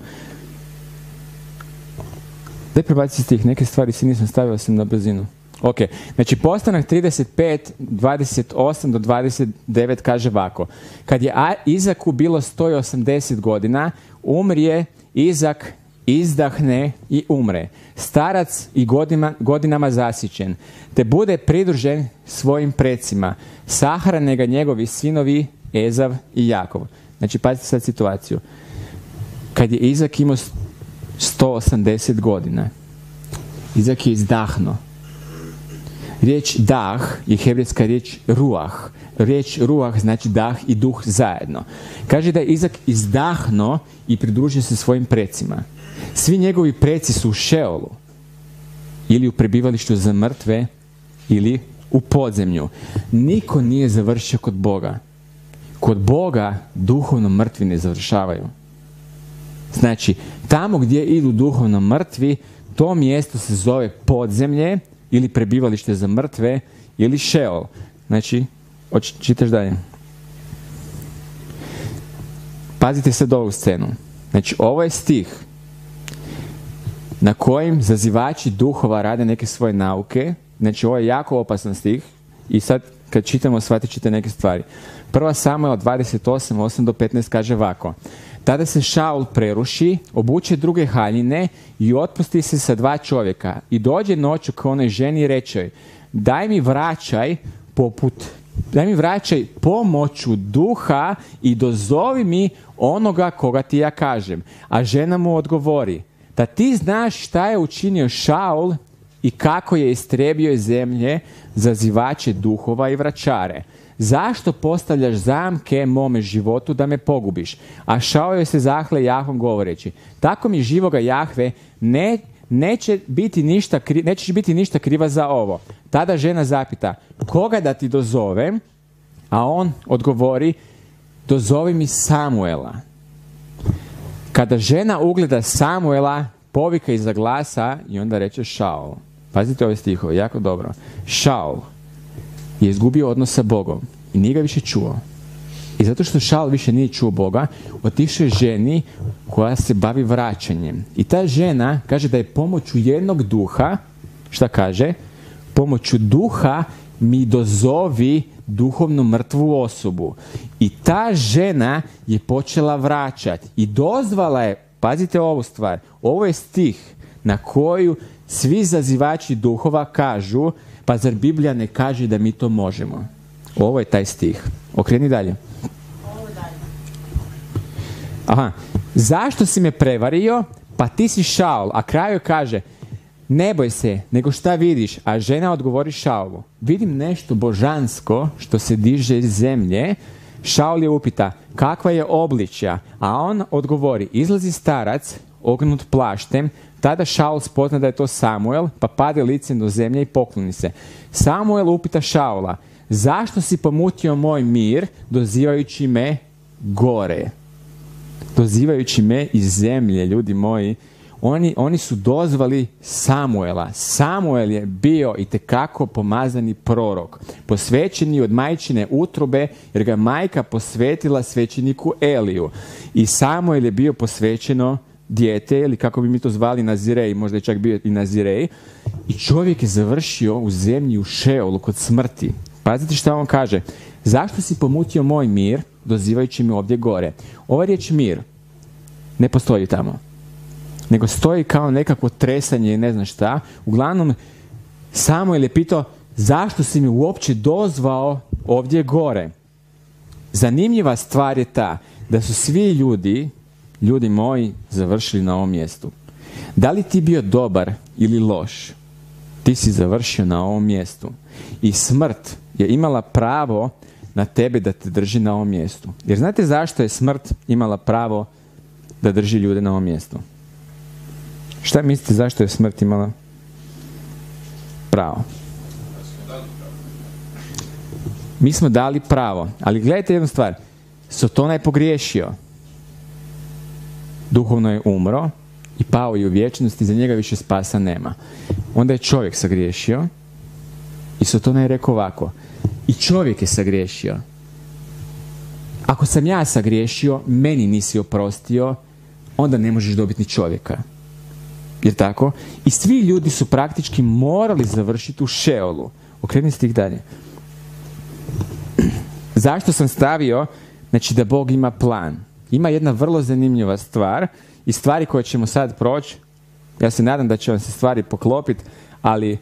Speaker 1: Daj prebaciti stih, neke stvari si nisam stavio sam na brzinu. Ok, znači postanak 35, 28 do 29 kaže ovako. Kad je Izaku bilo 180 godina, umrije Izak izdahne i umre. Starac i godinama, godinama zasićen, te bude pridružen svojim precima. Sahrane ga njegovi sinovi Ezav i Jakov. Znači, pazite sad situaciju. Kad je Izak imao 180 godina, Izak je izdahno. Riječ dah je hebrejska riječ ruah. Riječ ruah znači dah i duh zajedno. Kaže da je Izak izdahno i pridružio se svojim precima. Svi njegovi preci su u Šeolu ili u prebivalištu za mrtve ili u podzemlju. Niko nije završio kod Boga. Kod Boga duhovno mrtvi ne završavaju. Znači, tamo gdje idu duhovno mrtvi, to mjesto se zove podzemlje ili prebivalište za mrtve ili šeol. Znači, čitaš dalje. Pazite sad ovu scenu. Znači, ovo je stih na kojim zazivači duhova rade neke svoje nauke. Znači, ovo je jako opasan stih i sad kad čitamo shvatit ćete neke stvari. Prva Samuel 28, 8 do 15 kaže ovako. Tada se Šaul preruši, obuče druge haljine i otpusti se sa dva čovjeka. I dođe noću k onoj ženi i reče daj mi vraćaj poput daj mi vraćaj pomoću duha i dozovi mi onoga koga ti ja kažem. A žena mu odgovori, da ti znaš šta je učinio Šaul i kako je istrebio iz zemlje zazivače duhova i vraćare. Zašto postavljaš zamke mome životu da me pogubiš? A Šaul je se zahle Jahvom govoreći, tako mi živoga Jahve ne, neće biti ništa, nećeš biti ništa kriva za ovo. Tada žena zapita, koga da ti dozovem? A on odgovori, dozovi mi Samuela. Kada žena ugleda Samuela, povika iza glasa i onda reče Šaul. Pazite ove stihove, jako dobro. Šaul je izgubio odnos sa Bogom i nije ga više čuo. I zato što Šaul više nije čuo Boga, otišao je ženi koja se bavi vraćanjem. I ta žena kaže da je pomoću jednog duha, šta kaže? Pomoću duha mi dozovi duhovno mrtvu osobu. I ta žena je počela vraćati i dozvala je, pazite ovu stvar, ovo je stih na koju svi zazivači duhova kažu, pa zar Biblija ne kaže da mi to možemo? Ovo je taj stih. Okreni dalje. Aha, zašto si me prevario? Pa ti si Šaul. A kraju kaže, ne boj se, nego šta vidiš? A žena odgovori Šaulu. Vidim nešto božansko što se diže iz zemlje. Šaul je upita, kakva je obličja? A on odgovori, izlazi starac, ognut plaštem, tada Šaul spozna da je to Samuel, pa pade licem do zemlje i pokloni se. Samuel upita Šaula, zašto si pomutio moj mir, dozivajući me gore? Dozivajući me iz zemlje, ljudi moji, oni, oni su dozvali Samuela. Samuel je bio i tekako pomazani prorok. Posvećeni od majčine utrobe, jer ga majka posvetila svećeniku Eliju. I Samuel je bio posvećeno dijete, ili kako bi mi to zvali Nazirej, možda je čak bio i Nazirej. I čovjek je završio u zemlji u Šeolu kod smrti. Pazite šta on kaže. Zašto si pomutio moj mir, dozivajući mi ovdje gore? Ova riječ mir ne postoji tamo nego stoji kao nekakvo tresanje i ne znam šta. Uglavnom, Samuel je pitao zašto si mi uopće dozvao ovdje gore. Zanimljiva stvar je ta da su svi ljudi, ljudi moji, završili na ovom mjestu. Da li ti bio dobar ili loš, ti si završio na ovom mjestu. I smrt je imala pravo na tebe da te drži na ovom mjestu. Jer znate zašto je smrt imala pravo da drži ljude na ovom mjestu? Šta mislite zašto je smrt imala pravo? Mi smo dali pravo, ali gledajte jednu stvar. Sotona je pogriješio. Duhovno je umro i pao je u vječnosti, za njega više spasa nema. Onda je čovjek sagriješio i Sotona je rekao ovako. I čovjek je sagriješio. Ako sam ja sagriješio, meni nisi oprostio, onda ne možeš dobiti ni čovjeka. Jer tako? I svi ljudi su praktički morali završiti u Šeolu. Okreni se tih dalje. Zašto sam stavio znači da Bog ima plan? Ima jedna vrlo zanimljiva stvar i stvari koje ćemo sad proći. Ja se nadam da će vam se stvari poklopiti, ali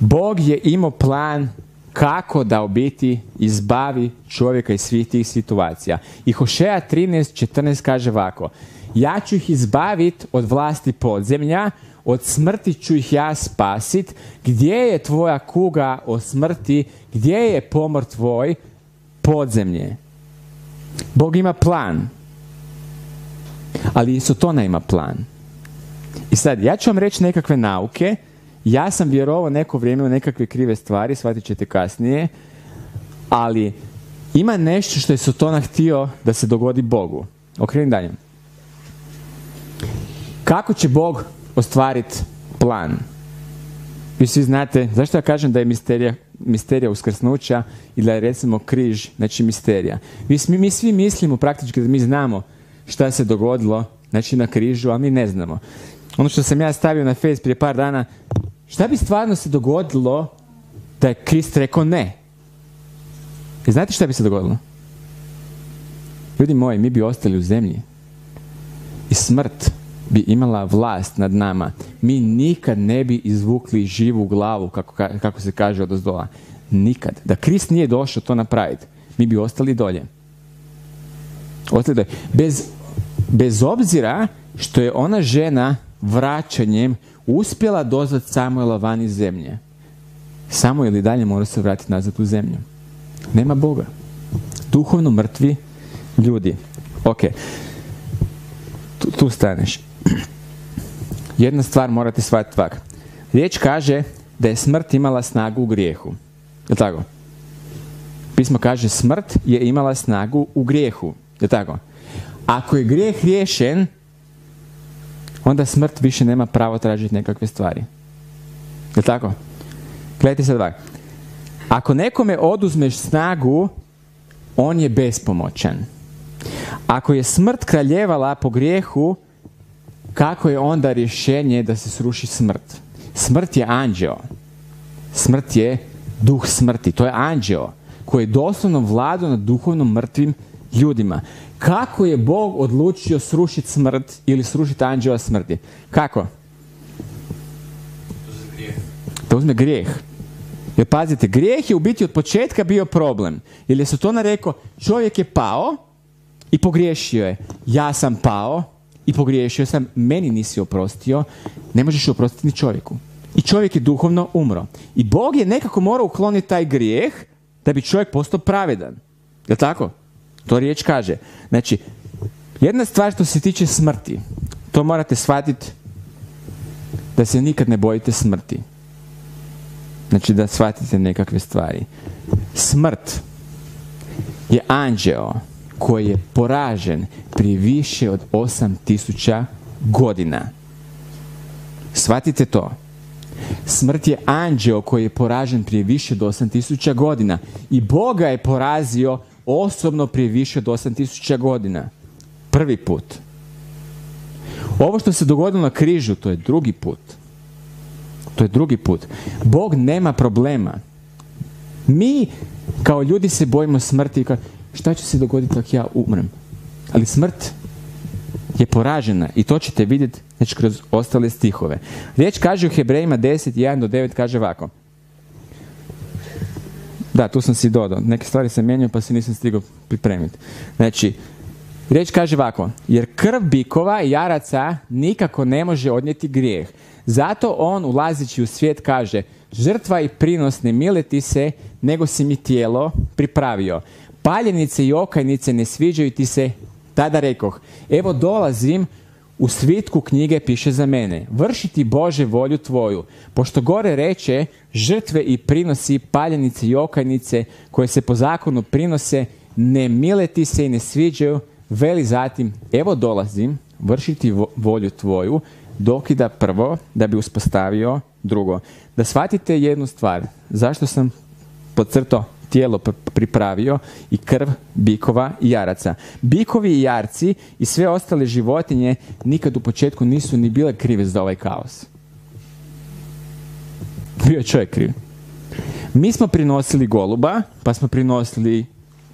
Speaker 1: Bog je imao plan kako da u biti izbavi čovjeka iz svih tih situacija. I Hošeja 13.14 kaže ovako ja ću ih izbavit od vlasti podzemlja, od smrti ću ih ja spasit. Gdje je tvoja kuga o smrti? Gdje je pomor tvoj? Podzemlje. Bog ima plan. Ali to ne ima plan. I sad, ja ću vam reći nekakve nauke. Ja sam vjerovao neko vrijeme u nekakve krive stvari, shvatit ćete kasnije. Ali ima nešto što je Sotona htio da se dogodi Bogu. Okreni dalje. Kako će Bog ostvariti plan? Vi svi znate, zašto ja kažem da je misterija, misterija uskrsnuća i da je recimo križ, znači misterija. Mi, mi svi mislimo praktički da mi znamo šta se dogodilo, znači na križu, a mi ne znamo. Ono što sam ja stavio na face prije par dana, šta bi stvarno se dogodilo da je Krist rekao ne? I znate šta bi se dogodilo? Ljudi moji, mi bi ostali u zemlji. I smrt bi imala vlast nad nama, mi nikad ne bi izvukli živu glavu, kako, kako se kaže od ozdola. Nikad. Da Krist nije došao to napraviti, mi bi ostali dolje. Ostali dolje. Bez, bez obzira što je ona žena vraćanjem uspjela dozvati Samuela van iz zemlje. Samuel i dalje mora se vratiti nazad u zemlju. Nema Boga. Duhovno mrtvi ljudi. Ok. Tu, tu staneš. Jedna stvar morate shvatiti ovak. Riječ kaže da je smrt imala snagu u grijehu. Je tako? Pismo kaže smrt je imala snagu u grijehu. Je tako? Ako je grijeh riješen, onda smrt više nema pravo tražiti nekakve stvari. Je tako? Gledajte sad ovak. Ako nekome oduzmeš snagu, on je bespomoćan. Ako je smrt kraljevala po grijehu, kako je onda rješenje da se sruši smrt? Smrt je anđeo. Smrt je duh smrti. To je anđeo koji je doslovno vladao nad duhovno mrtvim ljudima. Kako je Bog odlučio srušiti smrt ili srušiti anđela smrti? Kako? Da uzme grijeh. Jer pazite, grijeh je u biti od početka bio problem. Jer je to rekao, čovjek je pao, i pogriješio je. Ja sam pao i pogriješio sam, meni nisi oprostio, ne možeš oprostiti ni čovjeku. I čovjek je duhovno umro. I Bog je nekako morao ukloniti taj grijeh da bi čovjek postao pravedan. Je tako? To riječ kaže. Znači, jedna stvar što se tiče smrti, to morate shvatiti da se nikad ne bojite smrti. Znači da shvatite nekakve stvari. Smrt je anđeo koji je poražen prije više od 8000 godina. Shvatite to. Smrt je anđeo koji je poražen prije više od 8000 godina. I Boga je porazio osobno prije više od 8000 godina. Prvi put. Ovo što se dogodilo na križu, to je drugi put. To je drugi put. Bog nema problema. Mi kao ljudi se bojimo smrti. Šta će se dogoditi ako ja umrem? Ali smrt je poražena i to ćete vidjeti znači, kroz ostale stihove. Riječ kaže u Hebrejima 10, 1 do 9 kaže ovako. Da, tu sam si dodao. Neke stvari sam mijenjao pa se nisam stigao pripremiti. Znači, riječ kaže ovako. Jer krv bikova i jaraca nikako ne može odnijeti grijeh. Zato on, ulazeći u svijet, kaže žrtva i prinos ne mileti se, nego si mi tijelo pripravio. Paljenice i okajnice ne sviđaju ti se, tada rekoh, evo dolazim, u svitku knjige piše za mene, vršiti Bože volju tvoju, pošto gore reče, žrtve i prinosi, paljenice i okajnice, koje se po zakonu prinose, ne mileti se i ne sviđaju, veli zatim, evo dolazim, vršiti volju tvoju, dokida prvo da bi uspostavio drugo. Da shvatite jednu stvar, zašto sam podcrto tijelo pripravio i krv bikova i jaraca. Bikovi i jarci i sve ostale životinje nikad u početku nisu ni bile krive za ovaj kaos. Bio je čovjek kriv. Mi smo prinosili goluba, pa smo prinosili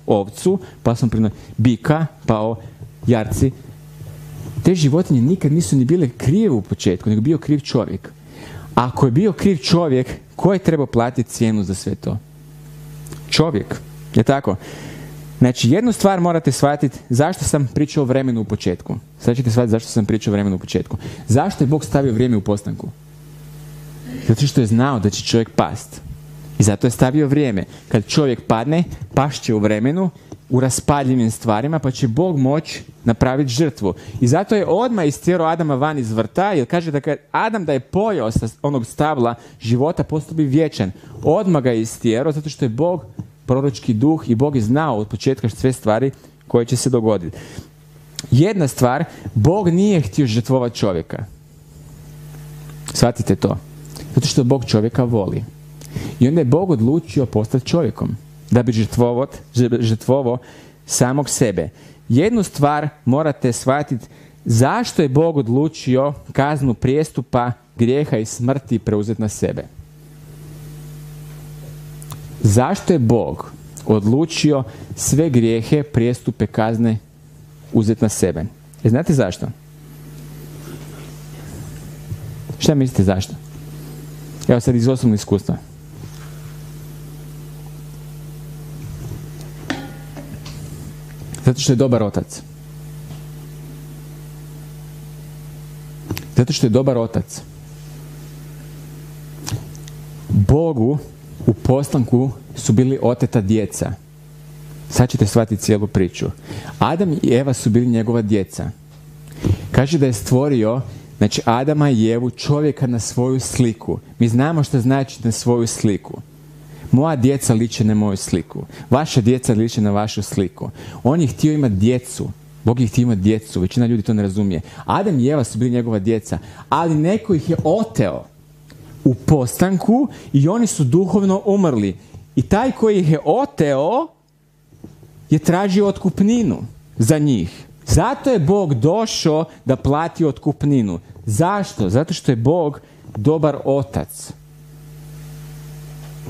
Speaker 1: ovcu, pa smo prinosili bika, pa o jarci. Te životinje nikad nisu ni bile krive u početku, nego bio kriv čovjek. Ako je bio kriv čovjek, ko je trebao platiti cijenu za sve to? Čovjek. Je tako? Znači, jednu stvar morate shvatiti zašto sam pričao vremenu u početku. Sad ćete shvatiti zašto sam pričao vremenu u početku. Zašto je Bog stavio vrijeme u postanku? Zato što je znao da će čovjek past. I zato je stavio vrijeme. Kad čovjek padne, pašće u vremenu, u raspaljivim stvarima, pa će Bog moći napraviti žrtvu. I zato je odmah istjerao Adama van iz vrta, jer kaže da kad Adam da je pojao sa onog stabla života, postupi vječan. Odmah ga je istjerao, zato što je Bog proročki duh i Bog je znao od početka sve stvari koje će se dogoditi. Jedna stvar, Bog nije htio žrtvovati čovjeka. Shvatite to. Zato što Bog čovjeka voli. I onda je Bog odlučio postati čovjekom. Da bi žrtvovo samog sebe. Jednu stvar morate shvatiti zašto je Bog odlučio kaznu prijestupa, grijeha i smrti preuzeti na sebe. Zašto je Bog odlučio sve grijehe, prijestupe, kazne uzeti na sebe? E, znate zašto? Šta mislite zašto? Evo sad iz osobnog iskustva. Zato što je dobar otac. Zato što je dobar otac. Bogu u poslanku su bili oteta djeca. Sad ćete shvatiti cijelu priču. Adam i Eva su bili njegova djeca. Kaže da je stvorio znači Adama i Evu čovjeka na svoju sliku. Mi znamo što znači na svoju sliku. Moja djeca liče na moju sliku. Vaša djeca liče na vašu sliku. On je htio imati djecu. Bog je htio imati djecu. Većina ljudi to ne razumije. Adam i Eva su bili njegova djeca. Ali neko ih je oteo u postanku i oni su duhovno umrli. I taj koji ih je oteo je tražio otkupninu za njih. Zato je Bog došao da plati otkupninu. Zašto? Zato što je Bog dobar otac.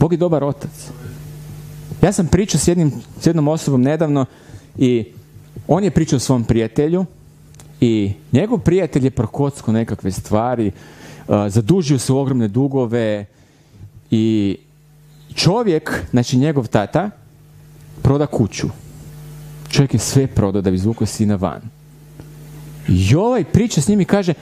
Speaker 1: Bog je dobar otac. Ja sam pričao s, jednim, s jednom osobom nedavno i on je pričao svom prijatelju i njegov prijatelj je prokocko nekakve stvari, uh, zadužio se u ogromne dugove i čovjek, znači njegov tata, proda kuću. Čovjek je sve prodao da bi izvukao sina van. I ovaj priča s njim i kaže,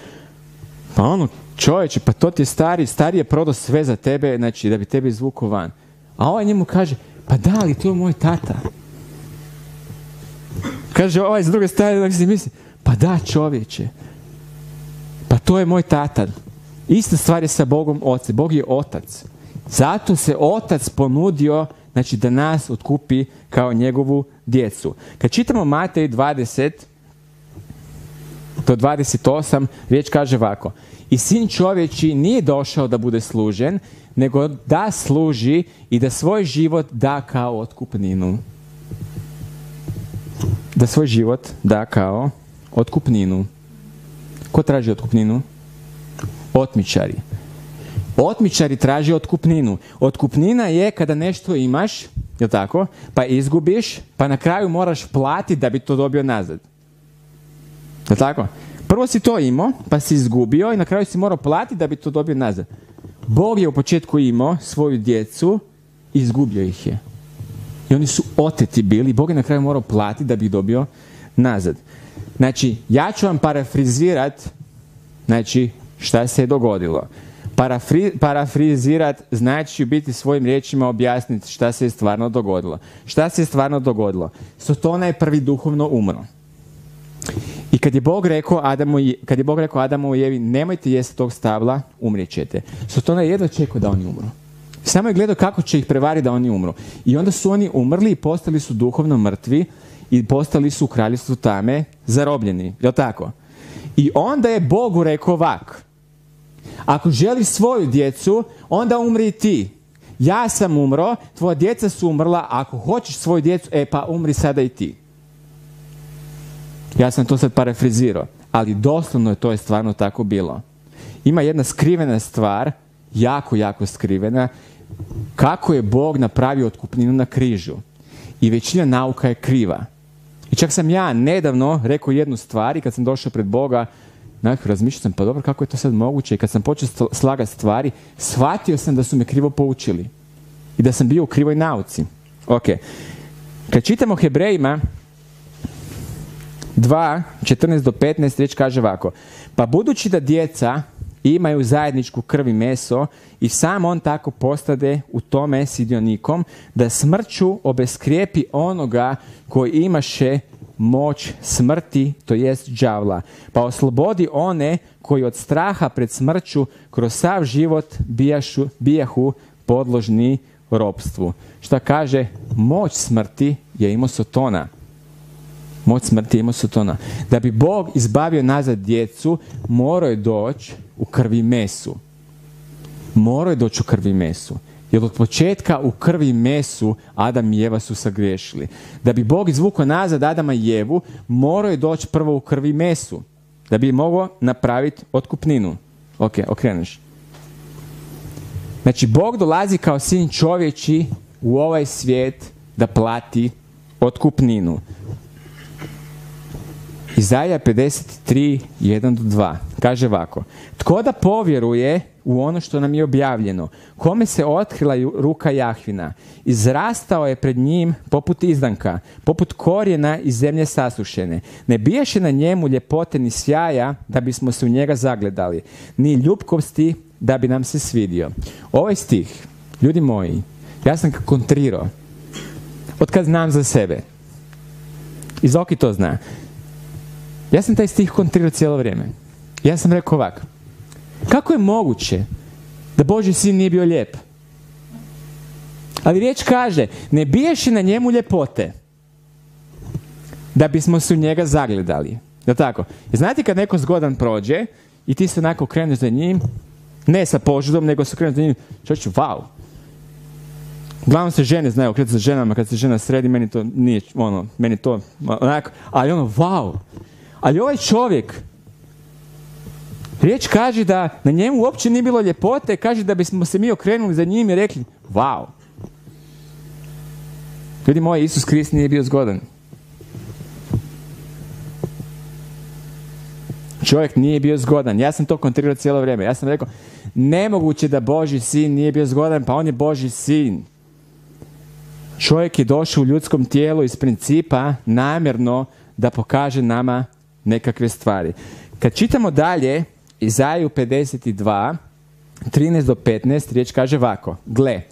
Speaker 1: pa ono, čovječe, pa to ti je stari, stari je prodao sve za tebe, znači da bi tebe izvukao van. A ovaj njemu kaže, pa da, ali to je moj tata. Kaže ovaj s druge strane, da si misli, pa da čovječe, pa to je moj tata. Ista stvar je sa Bogom Ocem. Bog je otac. Zato se otac ponudio znači da nas otkupi kao njegovu djecu. Kad čitamo Matej 20 do 28, riječ kaže ovako. I sin čovječi nije došao da bude služen, nego da služi i da svoj život da kao otkupninu. Da svoj život da kao otkupninu. Ko traži otkupninu? Otmičari. Otmičari traži otkupninu. Otkupnina je kada nešto imaš, je tako? Pa izgubiš, pa na kraju moraš platiti da bi to dobio nazad. Je tako? Prvo si to imao, pa si izgubio i na kraju si morao platiti da bi to dobio nazad. Bog je u početku imao svoju djecu i izgubio ih je. I oni su oteti bili. Bog je na kraju morao platiti da bi ih dobio nazad. Znači, ja ću vam parafrizirat znači, šta se je dogodilo. Parafri, parafrizirat znači biti svojim riječima objasniti šta se je stvarno dogodilo. Šta se je stvarno dogodilo? Sotona je prvi duhovno umro. I kad je Bog rekao Adamu, kad je Bog rekao Adamu i Evi, nemojte jesti tog stabla, umrijećete. Sotona je jedva čekao da oni umru. Samo je gledao kako će ih prevariti da oni umru. I onda su oni umrli i postali su duhovno mrtvi i postali su u kraljestvu tame zarobljeni. Jel tako? I onda je Bogu rekao ovak. Ako želiš svoju djecu, onda umri i ti. Ja sam umro, tvoja djeca su umrla, ako hoćeš svoju djecu, e pa umri sada i ti. Ja sam to sad parafrizirao, ali doslovno je to je stvarno tako bilo. Ima jedna skrivena stvar, jako, jako skrivena, kako je Bog napravio otkupninu na križu. I većina nauka je kriva. I čak sam ja nedavno rekao jednu stvar i kad sam došao pred Boga, nekako razmišljao sam, pa dobro, kako je to sad moguće? I kad sam počeo slagati stvari, shvatio sam da su me krivo poučili. I da sam bio u krivoj nauci. Ok. Kad čitamo Hebrejima, 2, 14 do 15, riječ kaže ovako. Pa budući da djeca imaju zajedničku krv i meso i sam on tako postade u tome sidionikom da smrću obeskrijepi onoga koji imaše moć smrti, to jest đavla. Pa oslobodi one koji od straha pred smrću kroz sav život bijašu, bijahu podložni ropstvu. Šta kaže? Moć smrti je imao Sotona. Moć smrti imao Sotona. Da bi Bog izbavio nazad djecu, morao je doći u krvi mesu. Morao je doći u krvi mesu. Jer od početka u krvi mesu Adam i Eva su sagriješili. Da bi Bog izvukao nazad Adama i Jevu, morao je doći prvo u krvi mesu. Da bi mogao napraviti otkupninu. Ok, okreneš. Znači, Bog dolazi kao sin čovječi u ovaj svijet da plati otkupninu. Izaja 53, 1 do 2. Kaže ovako. Tko da povjeruje u ono što nam je objavljeno. Kome se otkrila ruka Jahvina. Izrastao je pred njim poput izdanka, poput korijena iz zemlje sasušene. Ne bijaše na njemu ljepote ni sjaja da bismo se u njega zagledali, ni ljubkosti da bi nam se svidio. Ovaj stih, ljudi moji, ja sam kontrirao. Od kad znam za sebe. I Zoki to zna. Ja sam taj stih kontrirao cijelo vrijeme. Ja sam rekao ovako. Kako je moguće da Boži sin nije bio lijep? Ali riječ kaže, ne biješi na njemu ljepote da bismo se u njega zagledali. Je tako? Znate kad neko zgodan prođe i ti se onako kreneš za njim, ne sa požudom, nego se kreneš za njim, čovječe, wow. Uglavnom se žene znaju okretati za ženama, kad se žena sredi, meni to nije, ono, meni to, onako, ali ono, wow. Ali ovaj čovjek, Riječ kaže da na njemu uopće nije bilo ljepote, kaže da bismo se mi okrenuli za njim i rekli, wow. Ljudi moji, Isus Krist nije bio zgodan. Čovjek nije bio zgodan. Ja sam to kontrirao cijelo vrijeme. Ja sam rekao, nemoguće da Boži sin nije bio zgodan, pa on je Boži sin. Čovjek je došao u ljudskom tijelu iz principa namjerno da pokaže nama nekakve stvari. Kad čitamo dalje, Izaju 52, 13 do 15, riječ kaže ovako. Gle,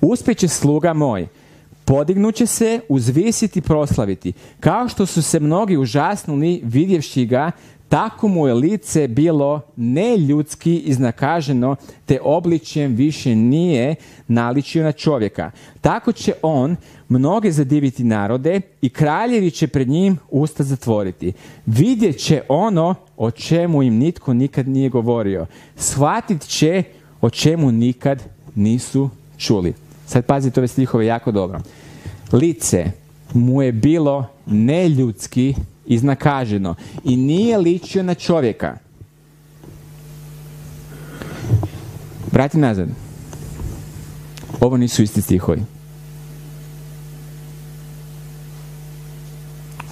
Speaker 1: uspjeće sluga moj, podignuće se, uzvisiti, proslaviti. Kao što su se mnogi užasnuli vidjevši ga, tako mu je lice bilo neljudski iznakaženo, te obličjem više nije naličio na čovjeka. Tako će on mnoge zadiviti narode i kraljevi će pred njim usta zatvoriti. Vidjet će ono o čemu im nitko nikad nije govorio. Shvatit će o čemu nikad nisu čuli. Sad pazite ove stihove jako dobro. Lice mu je bilo neljudski iznakaženo i nije ličio na čovjeka. Vrati nazad. Ovo nisu isti stihovi.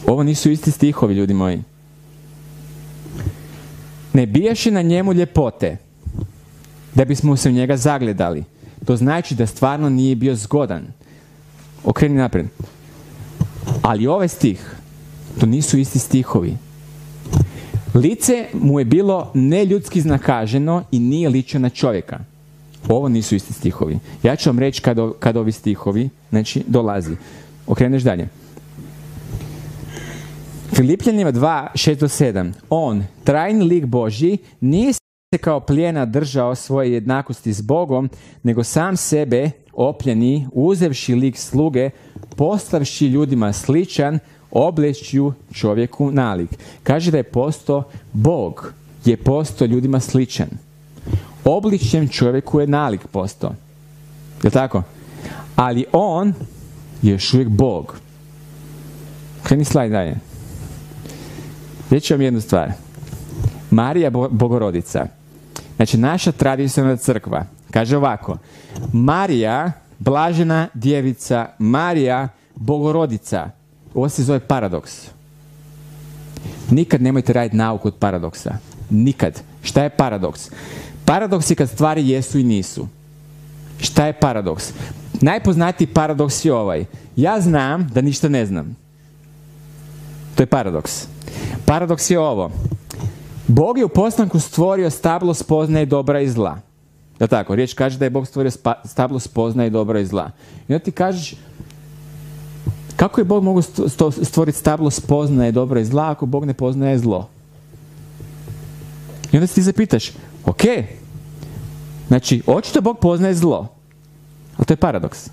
Speaker 1: Ovo nisu isti stihovi, ljudi moji. Ne bijaše na njemu ljepote, da bismo se u njega zagledali. To znači da stvarno nije bio zgodan. Okreni naprijed. Ali ovaj stih, to nisu isti stihovi. Lice mu je bilo neljudski znakaženo i nije ličio na čovjeka. Ovo nisu isti stihovi. Ja ću vam reći kad, kad ovi stihovi znači, dolazi. Okreneš dalje. Filipljanima 2, 6 do 7. On, trajni lik Božji, nije se kao plijena držao svoje jednakosti s Bogom, nego sam sebe opljeni, uzevši lik sluge, postavši ljudima sličan, oblečju čovjeku nalik. Kaže da je posto Bog, je posto ljudima sličan. Obličjem čovjeku je nalik posto. Je tako? Ali on je još uvijek Bog. Kreni slajd dalje. Reći vam jednu stvar. Marija Bogorodica. Znači, naša tradicionalna crkva kaže ovako. Marija, blažena djevica, Marija, Bogorodica. Ovo se zove paradoks. Nikad nemojte raditi nauku od paradoksa. Nikad. Šta je paradoks? Paradoks je kad stvari jesu i nisu. Šta je paradoks? Najpoznatiji paradoks je ovaj. Ja znam da ništa ne znam. To je paradoks. Paradoks je ovo. Bog je u postanku stvorio stablo spoznaje dobra i zla. Da tako, riječ kaže da je Bog stvorio stablo spoznaje dobra i zla. I onda ti kažeš, kako je Bog mogu stvoriti stablo spoznaje dobra i zla ako Bog ne poznaje zlo? I onda se ti zapitaš, ok, znači, očito Bog poznaje zlo. Ali to je paradoks.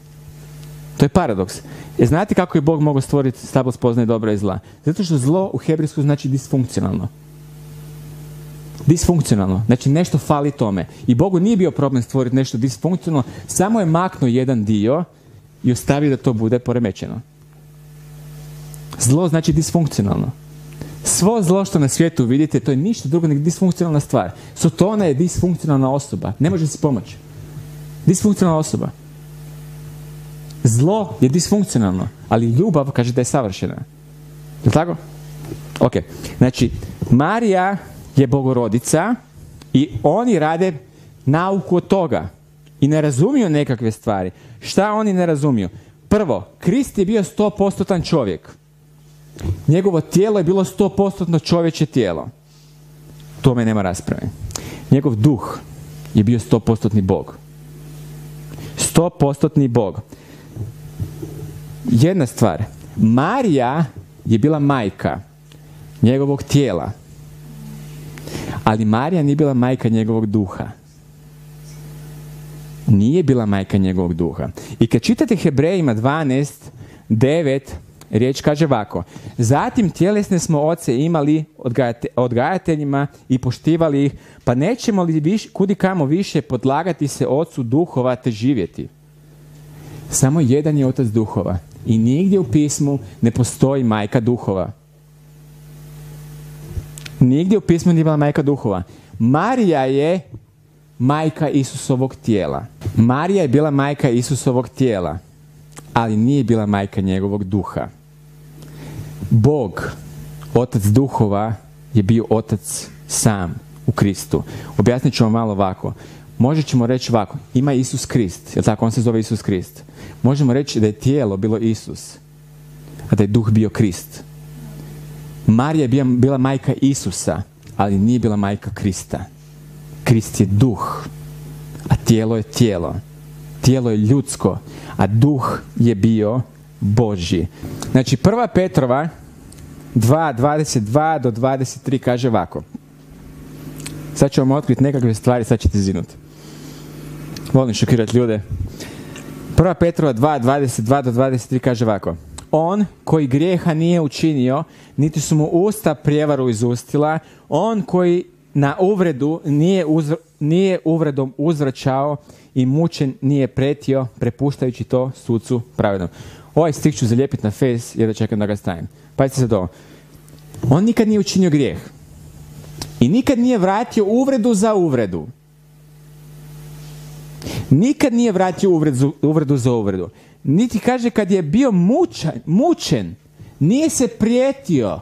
Speaker 1: To je paradoks. E, znate kako je Bog mogao stvoriti stablo spoznaje dobra i zla? Zato što zlo u hebrejsku znači disfunkcionalno. Disfunkcionalno. Znači nešto fali tome. I Bogu nije bio problem stvoriti nešto disfunkcionalno, samo je maknuo jedan dio i ostavio da to bude poremećeno. Zlo znači disfunkcionalno. Svo zlo što na svijetu vidite, to je ništa drugo nego disfunkcionalna stvar. Sotona je disfunkcionalna osoba. Ne može si pomoći. Disfunkcionalna osoba. Zlo je disfunkcionalno, ali ljubav kaže da je savršena. Je tako? Ok. Znači, Marija je bogorodica i oni rade nauku od toga. I ne razumiju nekakve stvari. Šta oni ne razumiju? Prvo, Krist je bio 100% čovjek. Njegovo tijelo je bilo 100% čovječe tijelo. Tome nema rasprave. Njegov duh je bio 100% Bog. 100% Bog jedna stvar. Marija je bila majka njegovog tijela. Ali Marija nije bila majka njegovog duha. Nije bila majka njegovog duha. I kad čitate Hebrejima 12, 9, riječ kaže ovako. Zatim tjelesne smo oce imali odgajateljima i poštivali ih, pa nećemo li viš, kudi kamo više podlagati se ocu duhova te živjeti. Samo jedan je otac duhova. I nigdje u pismu ne postoji majka duhova. Nigdje u pismu nije bila majka duhova. Marija je majka Isusovog tijela. Marija je bila majka Isusovog tijela, ali nije bila majka njegovog duha. Bog, otac duhova, je bio otac sam u Kristu. Objasnit ću vam malo ovako. Možda ćemo reći ovako, ima Isus Krist, jel tako, on se zove Isus Krist. Možemo reći da je tijelo bilo Isus, a da je duh bio Krist. Marija je bila majka Isusa, ali nije bila majka Krista. Krist je duh, a tijelo je tijelo. Tijelo je ljudsko, a duh je bio Božji. Znači, prva Petrova 2.22 do 23 kaže ovako. Sad ću vam otkriti nekakve stvari, sad ćete zinuti. Volim šokirati ljude. Prva Petrova 2.22 do 23 kaže ovako. On koji grijeha nije učinio, niti su mu usta prijevaru izustila, on koji na uvredu nije, nije uvredom uzvraćao i mučen nije pretio, prepuštajući to sucu pravednom. Ovaj stih ću zalijepiti na face jer da čekam da ga stavim. Pazite se to. On nikad nije učinio grijeh. I nikad nije vratio uvredu za uvredu. Nikad nije vratio uvredu, uvredu za uvredu. Niti kaže kad je bio mučan, mučen, nije se prijetio.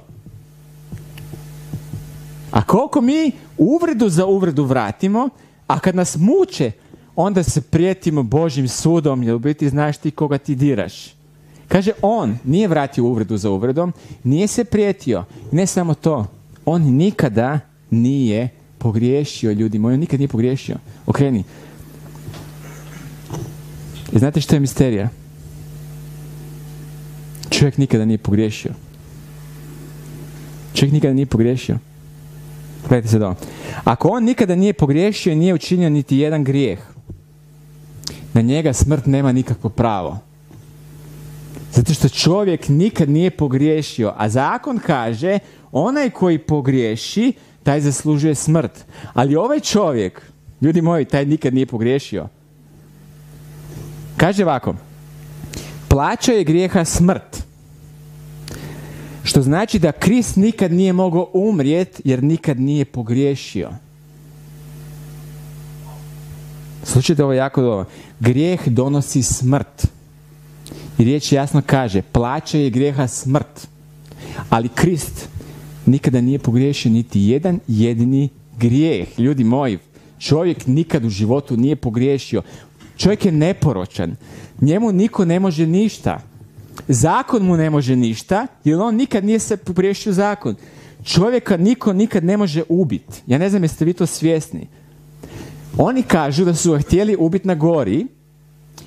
Speaker 1: A koliko mi uvredu za uvredu vratimo, a kad nas muče, onda se prijetimo Božim sudom, jer u biti znaš ti koga ti diraš. Kaže, on nije vratio uvredu za uvredom, nije se prijetio. Ne samo to, on nikada nije pogriješio, ljudi moji, on nikad nije pogriješio. Okreni. I znate što je misterija? Čovjek nikada nije pogriješio. Čovjek nikada nije pogriješio. Gledajte se do. Ako on nikada nije pogriješio i nije učinio niti jedan grijeh, na njega smrt nema nikakvo pravo. Zato što čovjek nikad nije pogriješio, a zakon kaže onaj koji pogriješi, taj zaslužuje smrt. Ali ovaj čovjek, ljudi moji, taj nikad nije pogriješio. Kaže ovako, plaća je grijeha smrt. Što znači da Krist nikad nije mogao umrijet jer nikad nije pogriješio. Slušajte ovo jako dobro. Grijeh donosi smrt. I riječ jasno kaže, plaća je grijeha smrt. Ali Krist nikada nije pogriješio niti jedan jedini grijeh. Ljudi moji, čovjek nikad u životu nije pogriješio. Čovjek je neporočan. Njemu niko ne može ništa. Zakon mu ne može ništa, jer on nikad nije se pogriješio zakon. Čovjeka niko nikad ne može ubiti. Ja ne znam jeste vi to svjesni. Oni kažu da su ga htjeli ubiti na gori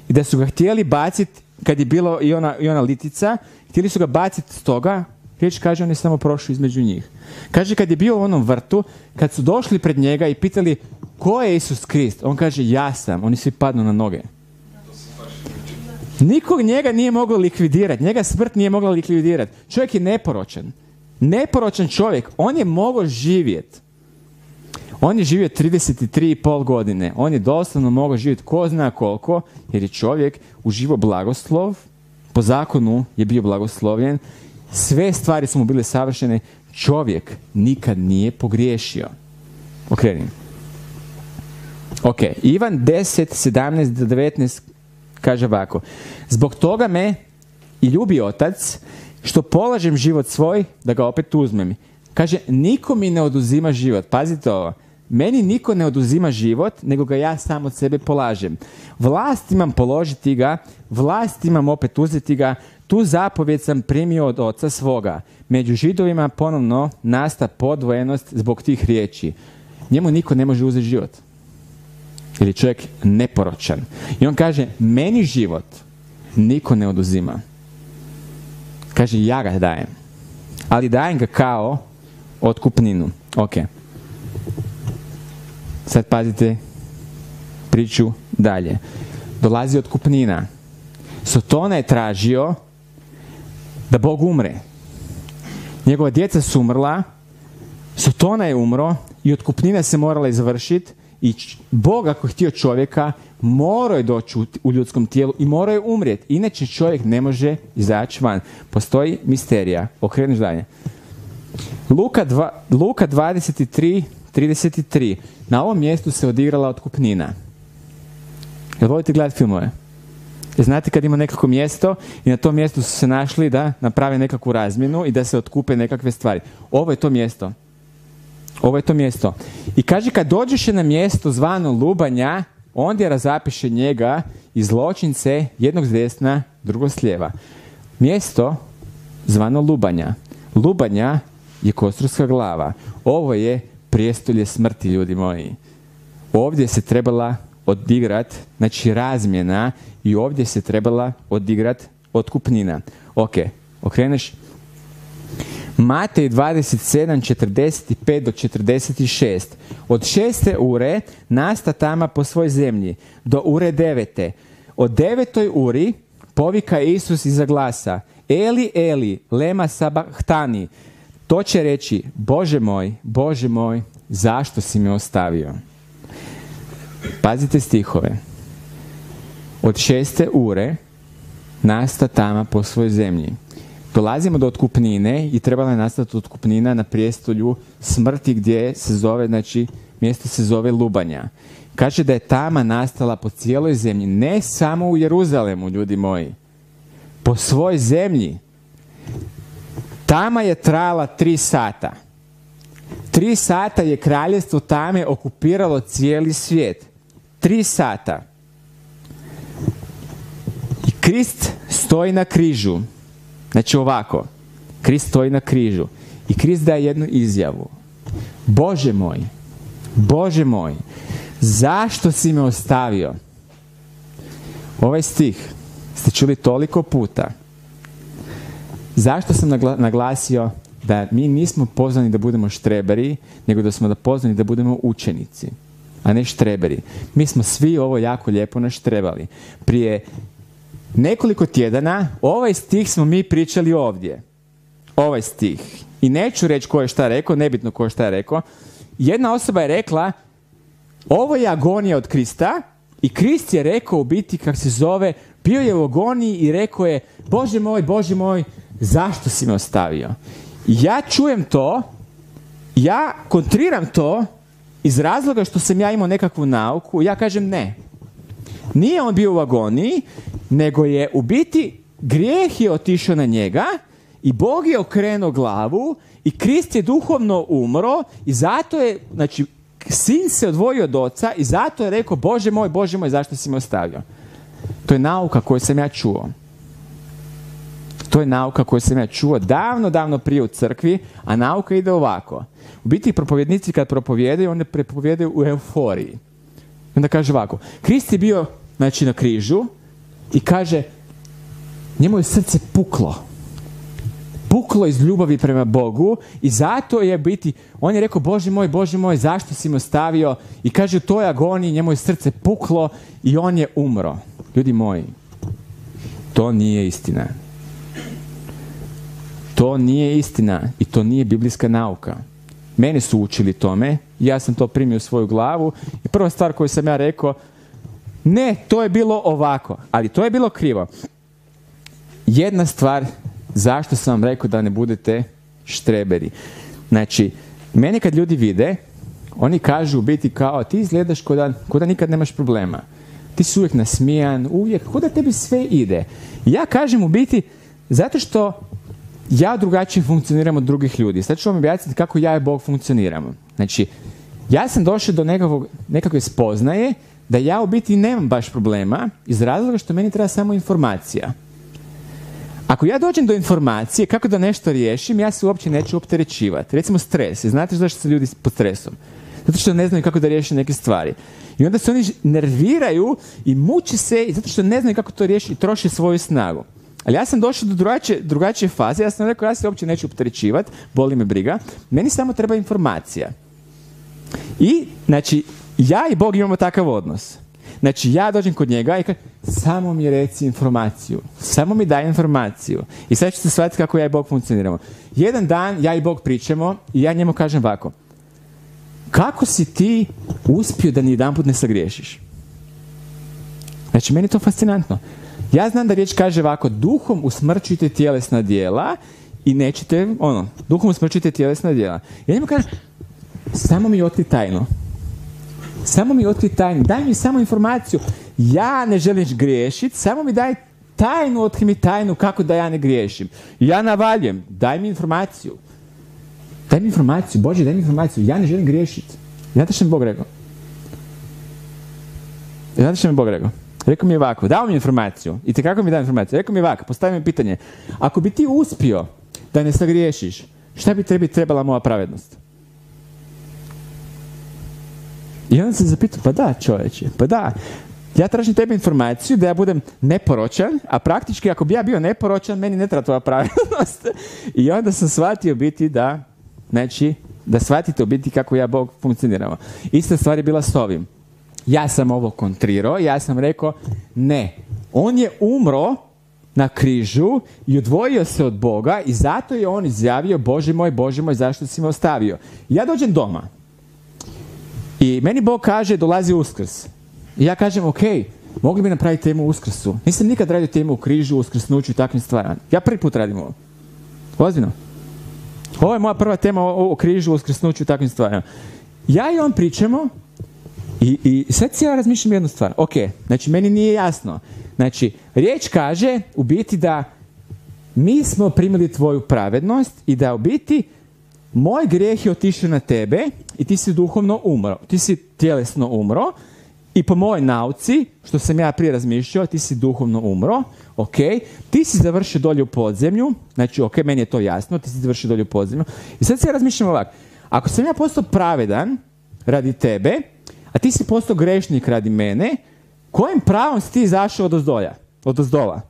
Speaker 1: i da su ga htjeli baciti kad je bilo i ona, i ona litica, htjeli su ga baciti s toga, riječ kaže on je samo prošao između njih. Kaže kad je bio u onom vrtu, kad su došli pred njega i pitali ko je Isus Krist, on kaže ja sam, oni svi padnu na noge. Nikog njega nije moglo likvidirati, njega smrt nije mogla likvidirati. Čovjek je neporočan. Neporočan čovjek, on je mogao živjeti. On je živio 33,5 godine. On je doslovno mogao živjeti ko zna koliko, jer je čovjek uživo blagoslov, po zakonu je bio blagoslovljen, sve stvari su mu bile savršene, čovjek nikad nije pogriješio. Okrenim. Ok, Ivan 10, 17 19 kaže ovako. Zbog toga me i ljubi otac, što polažem život svoj, da ga opet uzmem. Kaže, niko mi ne oduzima život. Pazite ovo. Meni niko ne oduzima život, nego ga ja sam od sebe polažem. Vlast imam položiti ga, vlast imam opet uzeti ga, tu zapovjed sam primio od oca svoga. Među židovima ponovno nasta podvojenost zbog tih riječi. Njemu niko ne može uzeti život. Je čovjek neporočan. I on kaže, meni život niko ne oduzima. Kaže, ja ga dajem. Ali dajem ga kao otkupninu. Ok. Sad pazite priču dalje. Dolazi otkupnina. Sotona je tražio da Bog umre. Njegova djeca su umrla, Sotona je umro i otkupnina se morala izvršiti i Bog ako je htio čovjeka morao je doći u ljudskom tijelu i morao je umrijeti. Inače čovjek ne može izaći van. Postoji misterija. Okreniš dalje. Luka, dva, Luka 23, 33. Na ovom mjestu se odigrala otkupnina. Jel volite gledati filmove? Znate kad ima nekako mjesto i na tom mjestu su se našli da naprave nekakvu razmjenu i da se otkupe nekakve stvari. Ovo je to mjesto. Ovo je to mjesto. I kaže, kad dođeš na mjesto zvano Lubanja, ondje razapiše njega i zločince, jednog s desna, drugog s lijeva. Mjesto zvano Lubanja. Lubanja je kosturska glava. Ovo je prijestolje smrti, ljudi moji. Ovdje se trebala odigrat, znači razmjena i ovdje se trebala odigrat otkupnina. Ok, okreneš Matej 27, 45 do 46. Od šeste ure nasta tama po svoj zemlji do ure devete. Od devetoj uri povika Isus iza glasa Eli, Eli, lema sabahtani. To će reći, Bože moj, Bože moj, zašto si me ostavio? Pazite stihove. Od šeste ure nasta tama po svojoj zemlji. Dolazimo do otkupnine i trebala je nastati otkupnina na prijestolju smrti gdje se zove, znači mjesto se zove Lubanja. Kaže da je tama nastala po cijeloj zemlji, ne samo u Jeruzalemu, ljudi moji. Po svoj zemlji. Tama je trajala tri sata. Tri sata je kraljestvo tame okupiralo cijeli svijet. Tri sata. I Krist stoji na križu. Znači ovako. Krist stoji na križu. I Krist daje jednu izjavu. Bože moj, Bože moj, zašto si me ostavio? Ovaj stih ste čuli toliko puta. Zašto sam naglasio da mi nismo pozvani da budemo štreberi, nego da smo da pozvani da budemo učenici, a ne štreberi. Mi smo svi ovo jako lijepo naštrebali. Prije nekoliko tjedana ovaj stih smo mi pričali ovdje. Ovaj stih. I neću reći ko je šta rekao, nebitno ko je šta rekao. Jedna osoba je rekla, ovo je agonija od Krista i Krist je rekao u biti kako se zove, bio je u agoniji i rekao je, Bože moj, Bože moj, zašto si me ostavio? Ja čujem to, ja kontriram to iz razloga što sam ja imao nekakvu nauku, ja kažem ne. Nije on bio u agoniji, nego je u biti grijeh je otišao na njega i Bog je okrenuo glavu i Krist je duhovno umro i zato je, znači, sin se odvojio od oca i zato je rekao, Bože moj, Bože moj, zašto si me ostavio? To je nauka koju sam ja čuo. To je nauka koju sam ja čuo davno, davno prije u crkvi, a nauka ide ovako. U biti propovjednici kad propovijedaju, oni propovijedaju u euforiji. Onda kaže ovako, Krist je bio znači, na križu i kaže, njemu je srce puklo. Puklo iz ljubavi prema Bogu i zato je biti, on je rekao, Bože moj, Bože moj, zašto si me ostavio? I kaže, u toj agoniji njemu je srce puklo i on je umro. Ljudi moji, to nije istina. To nije istina i to nije biblijska nauka. Mene su učili tome, ja sam to primio u svoju glavu i prva stvar koju sam ja rekao, ne, to je bilo ovako, ali to je bilo krivo. Jedna stvar, zašto sam vam rekao da ne budete štreberi. Znači, mene kad ljudi vide, oni kažu u biti kao, ti izgledaš ko da, nikad nemaš problema. Ti si uvijek nasmijan, uvijek, ko da tebi sve ide. Ja kažem u biti, zato što ja drugačije funkcioniram od drugih ljudi. Sad ću vam objasniti kako ja i Bog funkcioniramo. Znači, ja sam došao do nekakvog, nekakve spoznaje da ja u biti nemam baš problema iz razloga što meni treba samo informacija. Ako ja dođem do informacije kako da nešto riješim, ja se uopće neću opterećivati. Recimo stres. Znate zašto se ljudi pod stresom? Zato što ne znaju kako da riješe neke stvari. I onda se oni nerviraju i muče se zato što ne znaju kako to riješi i troši svoju snagu. Ali ja sam došao do drugačije, drugačije faze, ja sam rekao ja se uopće neću opterećivati, boli me briga, meni samo treba informacija. I, znači, ja i Bog imamo takav odnos. Znači, ja dođem kod njega i kažem, samo mi reci informaciju. Samo mi daj informaciju. I sad ćete shvatiti kako ja i Bog funkcioniramo. Jedan dan ja i Bog pričamo i ja njemu kažem ovako. Kako si ti uspio da ni jedan put ne sagriješiš? Znači, meni je to fascinantno. Ja znam da riječ kaže ovako, duhom usmrčujte tjelesna dijela i nećete, ono, duhom usmrčujte tjelesna dijela. Ja njemu kažem, samo mi otkri tajno. Samo mi otkri tajnu. Daj mi samo informaciju. Ja ne želim griješiti, samo mi daj tajnu, otkri mi tajnu kako da ja ne griješim. Ja navaljem, daj mi informaciju. Daj mi informaciju, Bože, daj mi informaciju. Ja ne želim griješiti. Znate što mi Bog rekao? Znate što mi Bog rekao? Rekao mi je ovako, dao mi informaciju. I kako mi dao informaciju? Rekao mi je ovako, postavi mi pitanje. Ako bi ti uspio da ne sagriješiš, šta bi tebi trebala moja pravednost? I onda se zapitao, pa da čovječe, pa da. Ja tražim tebi informaciju da ja budem neporočan, a praktički ako bi ja bio neporočan, meni ne treba tvoja pravednost. I onda sam shvatio biti da, znači, da shvatite u biti kako ja Bog funkcioniramo. Ista stvar je bila s ovim. Ja sam ovo kontrirao, ja sam rekao, ne, on je umro na križu i odvojio se od Boga i zato je on izjavio, Bože moj, Bože moj, zašto si me ostavio? Ja dođem doma i meni Bog kaže, dolazi uskrs. I ja kažem, ok, mogli bi napraviti temu uskrsu. Nisam nikad radio temu u križu, uskrsnuću i takvim stvarima. Ja prvi put radim ovo. Ozbiljno. Ovo je moja prva tema o, o križu, uskrsnuću i takvim stvarima. Ja i on pričamo i, i sad si ja razmišljam jednu stvar. Ok, znači meni nije jasno. Znači, riječ kaže u biti da mi smo primili tvoju pravednost i da u biti moj grijeh je otišao na tebe i ti si duhovno umro. Ti si tjelesno umro i po mojoj nauci, što sam ja prije razmišljao, ti si duhovno umro, ok, ti si završio dolje u podzemlju, znači ok, meni je to jasno, ti si završio dolje u podzemlju. I sad se ja razmišljam ovako, ako sam ja postao pravedan radi tebe, a ti si postao grešnik radi mene, kojim pravom si ti izašao od ozdolja, od ozdola?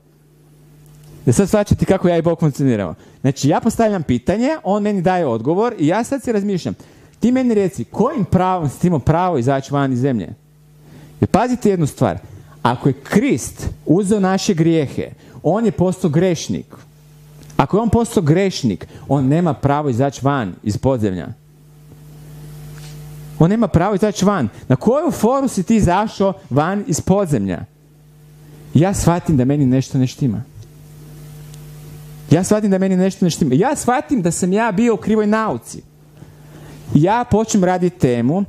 Speaker 1: Da sad shvaćate kako ja i Bog funkcioniramo. Znači, ja postavljam pitanje, on meni daje odgovor i ja sad se razmišljam. Ti meni reci, kojim pravom si imao pravo izaći van iz zemlje? Jer pazite jednu stvar. Ako je Krist uzeo naše grijehe, on je postao grešnik. Ako je on postao grešnik, on nema pravo izaći van iz podzemlja. On nema pravo izaći van. Na koju foru si ti izašao van iz podzemlja? Ja shvatim da meni nešto ne štima. Ja shvatim da meni nešto ne štima. Ja shvatim da sam ja bio u krivoj nauci. Ja počnem raditi temu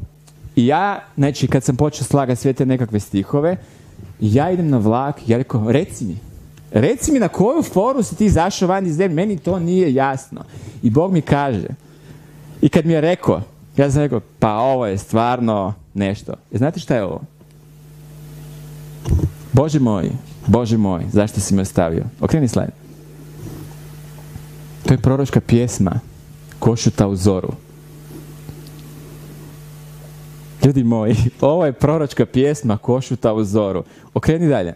Speaker 1: i ja, znači kad sam počeo slagati sve te nekakve stihove, ja idem na vlak ja rekao, reci mi, reci mi na koju foru si ti izašao van iz zemlje, meni to nije jasno. I Bog mi kaže, i kad mi je rekao, ja sam rekao, pa ovo je stvarno nešto. I znate šta je ovo? Bože moj, Bože moj, zašto si me ostavio? Okreni slajd. To je proročka pjesma Košuta u zoru. Ljudi moji, ovo je proročka pjesma Košuta u zoru. Okreni dalje.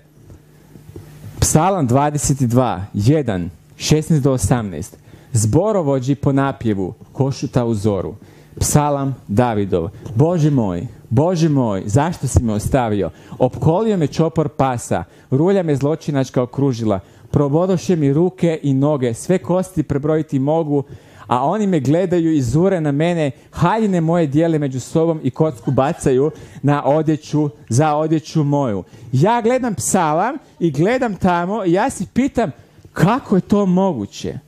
Speaker 1: Psalam 22, 1, 16 do 18. Zborovođi po napjevu Košuta u zoru. Psalam Davidov. Bože moj, Bože moj, zašto si me ostavio? Opkolio me čopor pasa, rulja me zločinačka okružila, probodoše mi ruke i noge, sve kosti prebrojiti mogu, a oni me gledaju i zure na mene, haljine moje dijele među sobom i kocku bacaju na odjeću, za odjeću moju. Ja gledam psalam i gledam tamo i ja si pitam kako je to moguće?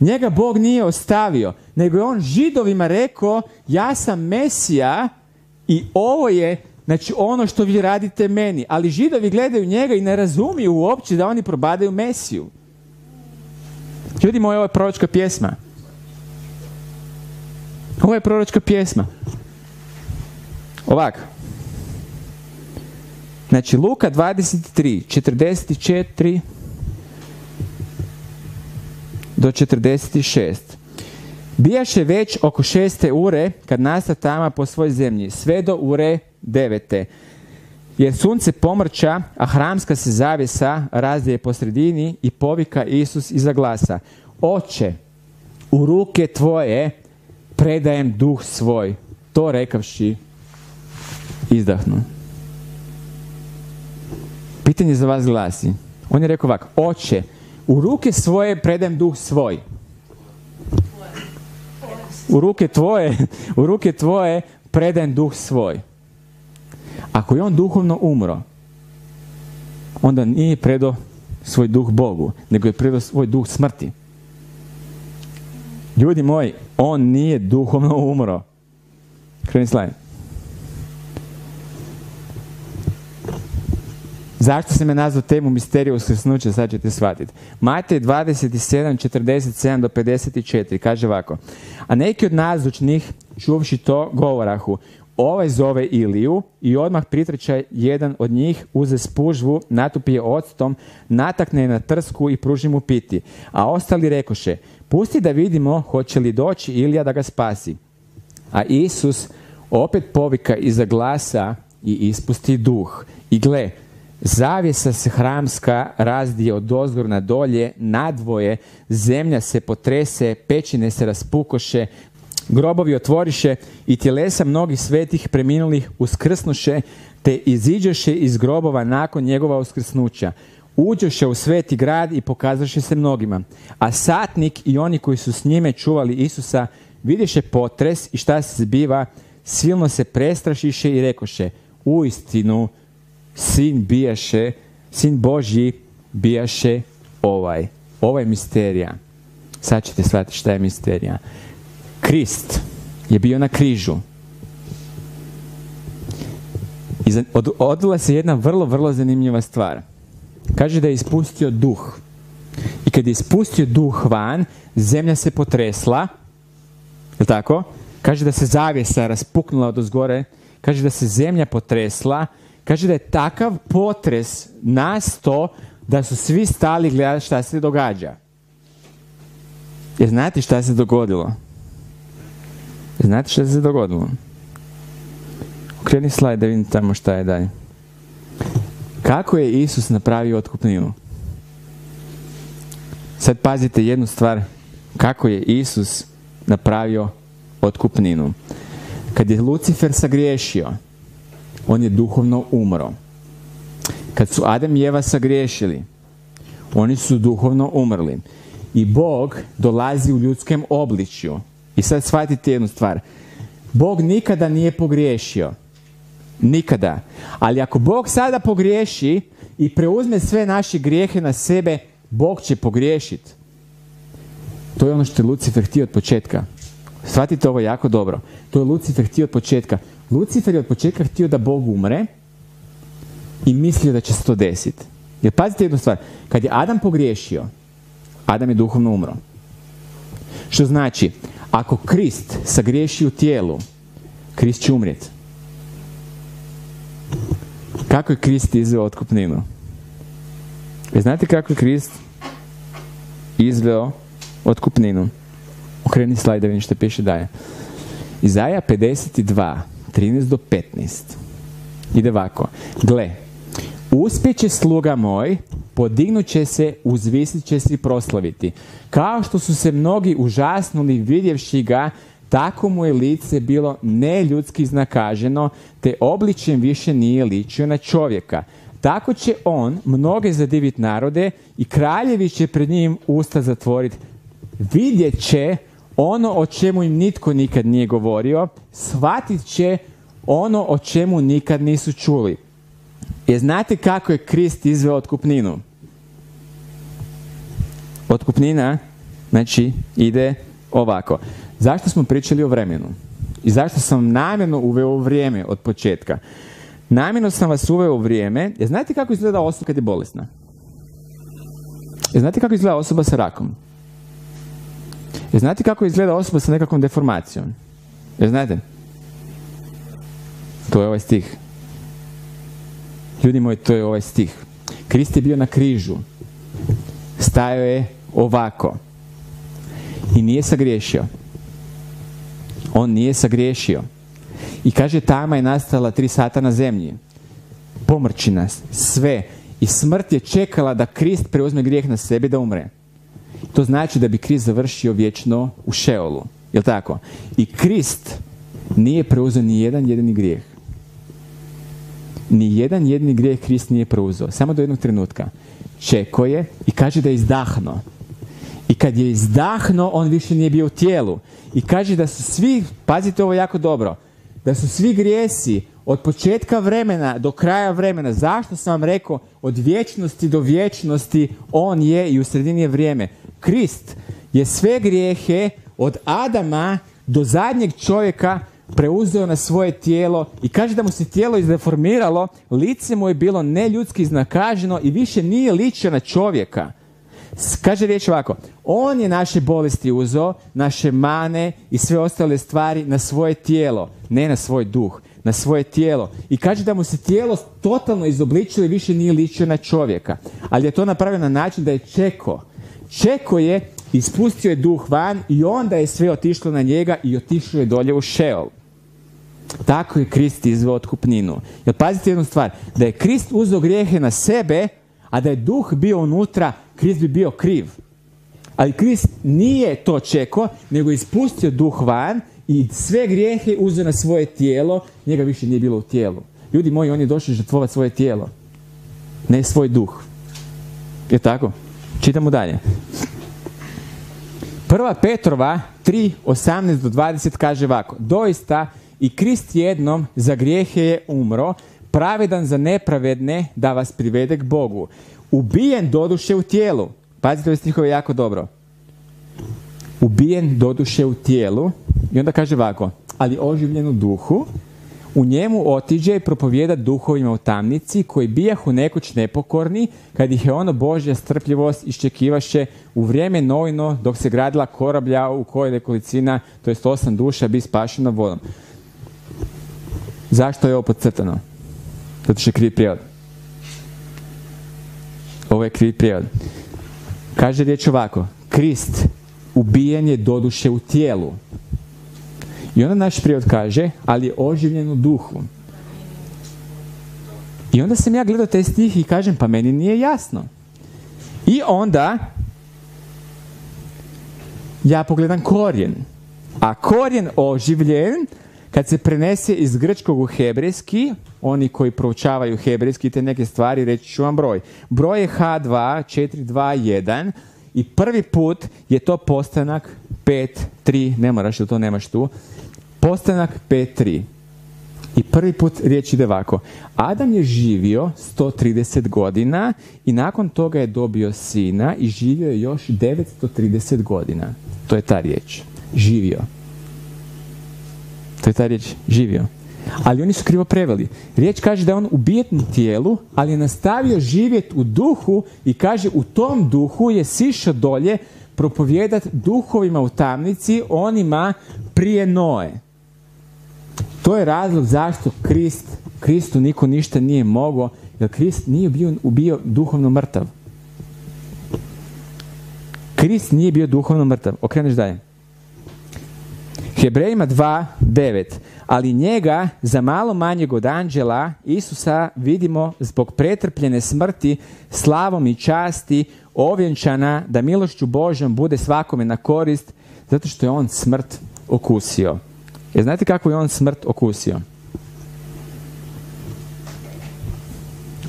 Speaker 1: Njega Bog nije ostavio, nego je on židovima rekao ja sam Mesija i ovo je znači ono što vi radite meni. Ali židovi gledaju njega i ne razumiju uopće da oni probadaju Mesiju. Ljudi moji, ovo je proročka pjesma. Ovo je proročka pjesma. Ovako. Znači, Luka 23, 44 do 46. Bijaše već oko šeste ure kad nasta tama po svoj zemlji, sve do ure devete. Jer sunce pomrča, a hramska se zavisa razdje po sredini i povika Isus iza glasa. Oče, u ruke tvoje predajem duh svoj. To rekavši izdahnu. Pitanje za vas glasi. On je rekao ovako, oče, u ruke svoje predajem duh svoj. U ruke tvoje, u ruke tvoje predajem duh svoj. Ako je on duhovno umro, onda nije predao svoj duh Bogu, nego je predao svoj duh smrti. Ljudi moji, on nije duhovno umro. Kreni Zašto sam je nazvao temu misteriju uskrsnuća, sad ćete shvatiti. Matej 27, 47 do 54, kaže ovako. A neki od nazočnih, čuvši to, govorahu, ovaj zove Iliju i odmah pritreća jedan od njih, uze spužvu, natupi je octom, natakne na trsku i pruži mu piti. A ostali rekoše, pusti da vidimo hoće li doći Ilija da ga spasi. A Isus opet povika iza glasa i ispusti duh. I gle, zavjesa se hramska razdije od ozgor na dolje, nadvoje, zemlja se potrese, pećine se raspukoše, grobovi otvoriše i tjelesa mnogih svetih preminulih uskrsnuše, te iziđoše iz grobova nakon njegova uskrsnuća. Uđoše u sveti grad i pokazaše se mnogima. A satnik i oni koji su s njime čuvali Isusa vidješe potres i šta se zbiva, silno se prestrašiše i rekoše, u istinu, sin bijaše, sin Božji bijaše ovaj. Ovo je misterija. Sad ćete shvatiti šta je misterija. Krist je bio na križu. I od, odvila se jedna vrlo, vrlo zanimljiva stvar. Kaže da je ispustio duh. I kad je ispustio duh van, zemlja se potresla. Je tako? Kaže da se zavjesa raspuknula od ozgore. Kaže da se zemlja potresla. Kaže da je takav potres nasto da su svi stali gledati šta se događa. Jer znate šta se dogodilo? Znate što se dogodilo? Okreni slajd da vidim tamo šta je dalje. Kako je Isus napravio otkupninu? Sad pazite jednu stvar. Kako je Isus napravio otkupninu? Kad je Lucifer sagriješio, on je duhovno umro. Kad su Adam i Eva sagriješili, oni su duhovno umrli. I Bog dolazi u ljudskem obličju i sad shvatite jednu stvar. Bog nikada nije pogriješio. Nikada. Ali ako Bog sada pogriješi i preuzme sve naše grijehe na sebe, Bog će pogriješiti. To je ono što je Lucifer htio od početka. Shvatite ovo jako dobro. To je Lucifer htio od početka. Lucifer je od početka htio da Bog umre i mislio da će se to desiti. Jer pazite jednu stvar. Kad je Adam pogriješio, Adam je duhovno umro. Što znači, ako Krist sagriješi u tijelu, Krist će umrijeti. Kako je Krist izveo otkupninu? E znate kako je Krist izveo otkupninu? Okreni slajd da vidim što piše daje. Izaja 52, 13 do 15. Ide ovako. Gle, uspjeće sluga moj podignut će se, uzvisit će se i proslaviti. Kao što su se mnogi užasnuli vidjevši ga, tako mu je lice bilo neljudski znakaženo, te obličjem više nije ličio na čovjeka. Tako će on mnoge zadivit narode i kraljevi će pred njim usta zatvoriti. Vidjet će ono o čemu im nitko nikad nije govorio, shvatit će ono o čemu nikad nisu čuli. Je znate kako je Krist izveo otkupninu? Otkupnina, znači, ide ovako. Zašto smo pričali o vremenu? I zašto sam namjerno uveo vrijeme od početka? Namjerno sam vas uveo u vrijeme. Je znate kako izgleda osoba kad je bolesna? Je znate kako izgleda osoba sa rakom? Je znate kako izgleda osoba sa nekakvom deformacijom? Je znate? To je ovaj stih. Ljudi moji, to je ovaj stih. Krist je bio na križu. Stajao je ovako. I nije sagriješio. On nije sagriješio. I kaže, tama je nastala tri sata na zemlji. Pomrči nas, sve. I smrt je čekala da Krist preuzme grijeh na sebi da umre. To znači da bi Krist završio vječno u Šeolu. Jel tako? I Krist nije preuzeo ni jedan jedini grijeh ni jedan jedni grijeh Krist nije preuzeo. Samo do jednog trenutka. Čeko je i kaže da je izdahno. I kad je izdahno, on više nije bio u tijelu. I kaže da su svi, pazite ovo jako dobro, da su svi grijesi od početka vremena do kraja vremena. Zašto sam vam rekao od vječnosti do vječnosti on je i u sredini je vrijeme. Krist je sve grijehe od Adama do zadnjeg čovjeka preuzeo na svoje tijelo i kaže da mu se tijelo izdeformiralo, lice mu je bilo neljudski iznakaženo i više nije ličio na čovjeka. Kaže riječ ovako, on je naše bolesti uzeo, naše mane i sve ostale stvari na svoje tijelo, ne na svoj duh, na svoje tijelo. I kaže da mu se tijelo totalno izobličilo i više nije ličio na čovjeka. Ali je to napravio na način da je čeko. Čeko je, ispustio je duh van i onda je sve otišlo na njega i otišlo je dolje u šeol. Tako je Krist izveo otkupninu. Jer pazite jednu stvar, da je Krist uzeo grijehe na sebe, a da je duh bio unutra, Krist bi bio kriv. Ali Krist nije to čeko, nego ispustio duh van i sve grijehe uzeo na svoje tijelo, njega više nije bilo u tijelu. Ljudi moji, on je došao žrtvovati svoje tijelo, ne svoj duh. Je tako? Čitamo dalje. Prva Petrova 3, 18 do 20 kaže ovako. Doista i Krist jednom za grijehe je umro, pravedan za nepravedne da vas privede k Bogu. Ubijen doduše u tijelu. Pazite ove stihove jako dobro. Ubijen doduše u tijelu. I onda kaže ovako. Ali oživljen u duhu. U njemu otiđe i propovjeda duhovima u tamnici koji bijahu nekoć nepokorni kad ih je ono Božja strpljivost iščekivaše u vrijeme nojno dok se gradila korablja u kojoj nekolicina, to jest osam duša, bi spašena vodom. Zašto je ovo podcrtano? Zato što je krivi prijevod. Ovo je krivi prijevod. Kaže riječ ovako. Krist ubijen je doduše u tijelu. I onda naš prijevod kaže, ali je oživljen u duhu. I onda sam ja gledao taj stih i kažem, pa meni nije jasno. I onda ja pogledam korijen. A korijen oživljen kad se prenese iz grčkog u hebrejski, oni koji proučavaju hebrejski te neke stvari, reći ću vam broj. Broj je H2, i prvi put je to postanak 5.3, ne moraš to nemaš tu. Postanak 5.3. I prvi put riječ ide ovako. Adam je živio 130 godina i nakon toga je dobio sina i živio je još 930 godina. To je ta riječ. Živio. To je ta riječ živio. Ali oni su krivo preveli. Riječ kaže da je on ubijet u tijelu, ali je nastavio živjeti u duhu i kaže u tom duhu je sišao dolje propovjedat duhovima u tamnici onima prije Noe. To je razlog zašto Krist, Kristu niko ništa nije mogao, jer Krist nije bio, ubio duhovno mrtav. Krist nije bio duhovno mrtav. Okreneš dalje. Hebrejima 2.9 Ali njega za malo manjeg od anđela Isusa vidimo zbog pretrpljene smrti slavom i časti ovjenčana da milošću Božom bude svakome na korist zato što je on smrt okusio. Jer znate kako je on smrt okusio?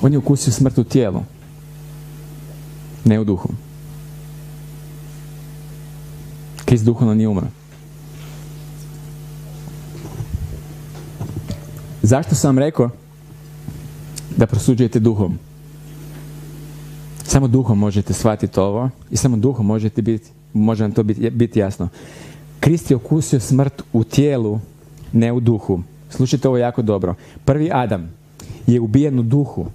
Speaker 1: On je okusio smrt u tijelu, ne u duhu. Krist duhovno nije umro. Zašto sam rekao da prosuđujete duhom? Samo duhom možete shvatiti ovo i samo duhom možete biti, može vam to biti, biti jasno. Krist je okusio smrt u tijelu, ne u duhu. Slušajte ovo jako dobro. Prvi Adam je ubijen u duhu,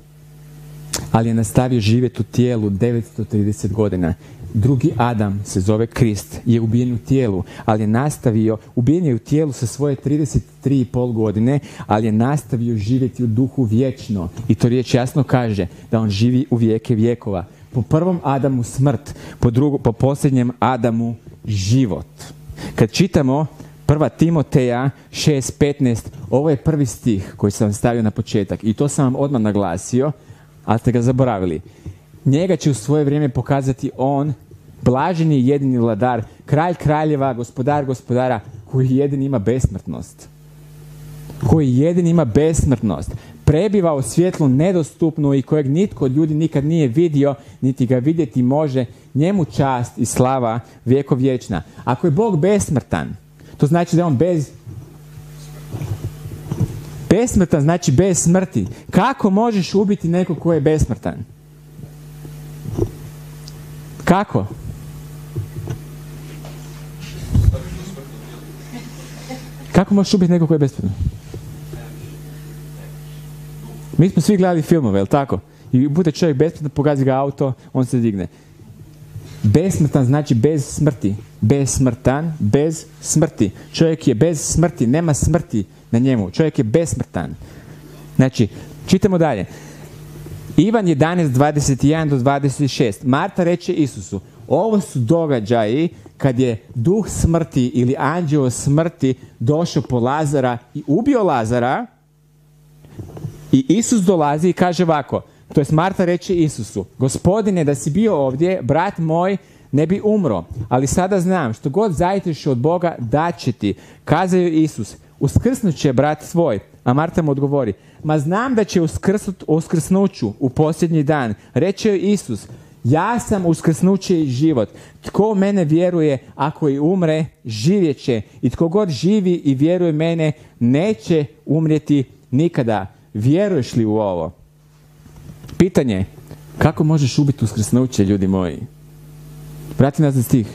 Speaker 1: ali je nastavio živjeti u tijelu 930 godina. Drugi Adam se zove Krist, je ubijen u tijelu, ali je nastavio, ubijen je u tijelu sa svoje 33,5 godine, ali je nastavio živjeti u duhu vječno. I to riječ jasno kaže da on živi u vijeke vjekova. Po prvom Adamu smrt, po, drugo, po posljednjem Adamu život. Kad čitamo prva Timoteja 6.15, ovo je prvi stih koji sam stavio na početak i to sam vam odmah naglasio, ali ste ga zaboravili. Njega će u svoje vrijeme pokazati on, blaženi jedini vladar, kralj kraljeva, gospodar gospodara, koji jedini ima besmrtnost. Koji jedini ima besmrtnost. Prebiva u svjetlu nedostupnu i kojeg nitko od ljudi nikad nije vidio, niti ga vidjeti može, njemu čast i slava vijeko vječna. Ako je Bog besmrtan, to znači da je on bez Besmrtan znači bez smrti. Kako možeš ubiti nekog ko je besmrtan? Kako? Kako možeš ubiti neko koji je besplatno? Mi smo svi gledali filmove, jel tako? I bude čovjek besplatno, pogazi ga auto, on se digne. Besmrtan znači bez smrti. Besmrtan, bez smrti. Čovjek je bez smrti, nema smrti na njemu. Čovjek je besmrtan. Znači, čitamo dalje. Ivan 11, 21 do 26. Marta reče Isusu, ovo su događaji kad je duh smrti ili anđeo smrti došao po Lazara i ubio Lazara i Isus dolazi i kaže ovako, to je Marta reče Isusu, gospodine da si bio ovdje, brat moj ne bi umro, ali sada znam, što god zajitriš od Boga, daće ti. Kazaju Isus, uskrsnut će brat svoj. A Marta mu odgovori, ma znam da će uskrsnut uskrsnuću u posljednji dan. Reče joj Isus, ja sam uskrsnuće i život. Tko mene vjeruje, ako i umre, živjet će. I tko god živi i vjeruje mene, neće umrijeti nikada. Vjeruješ li u ovo? Pitanje, kako možeš ubiti uskrsnuće, ljudi moji? Vrati nas za stih.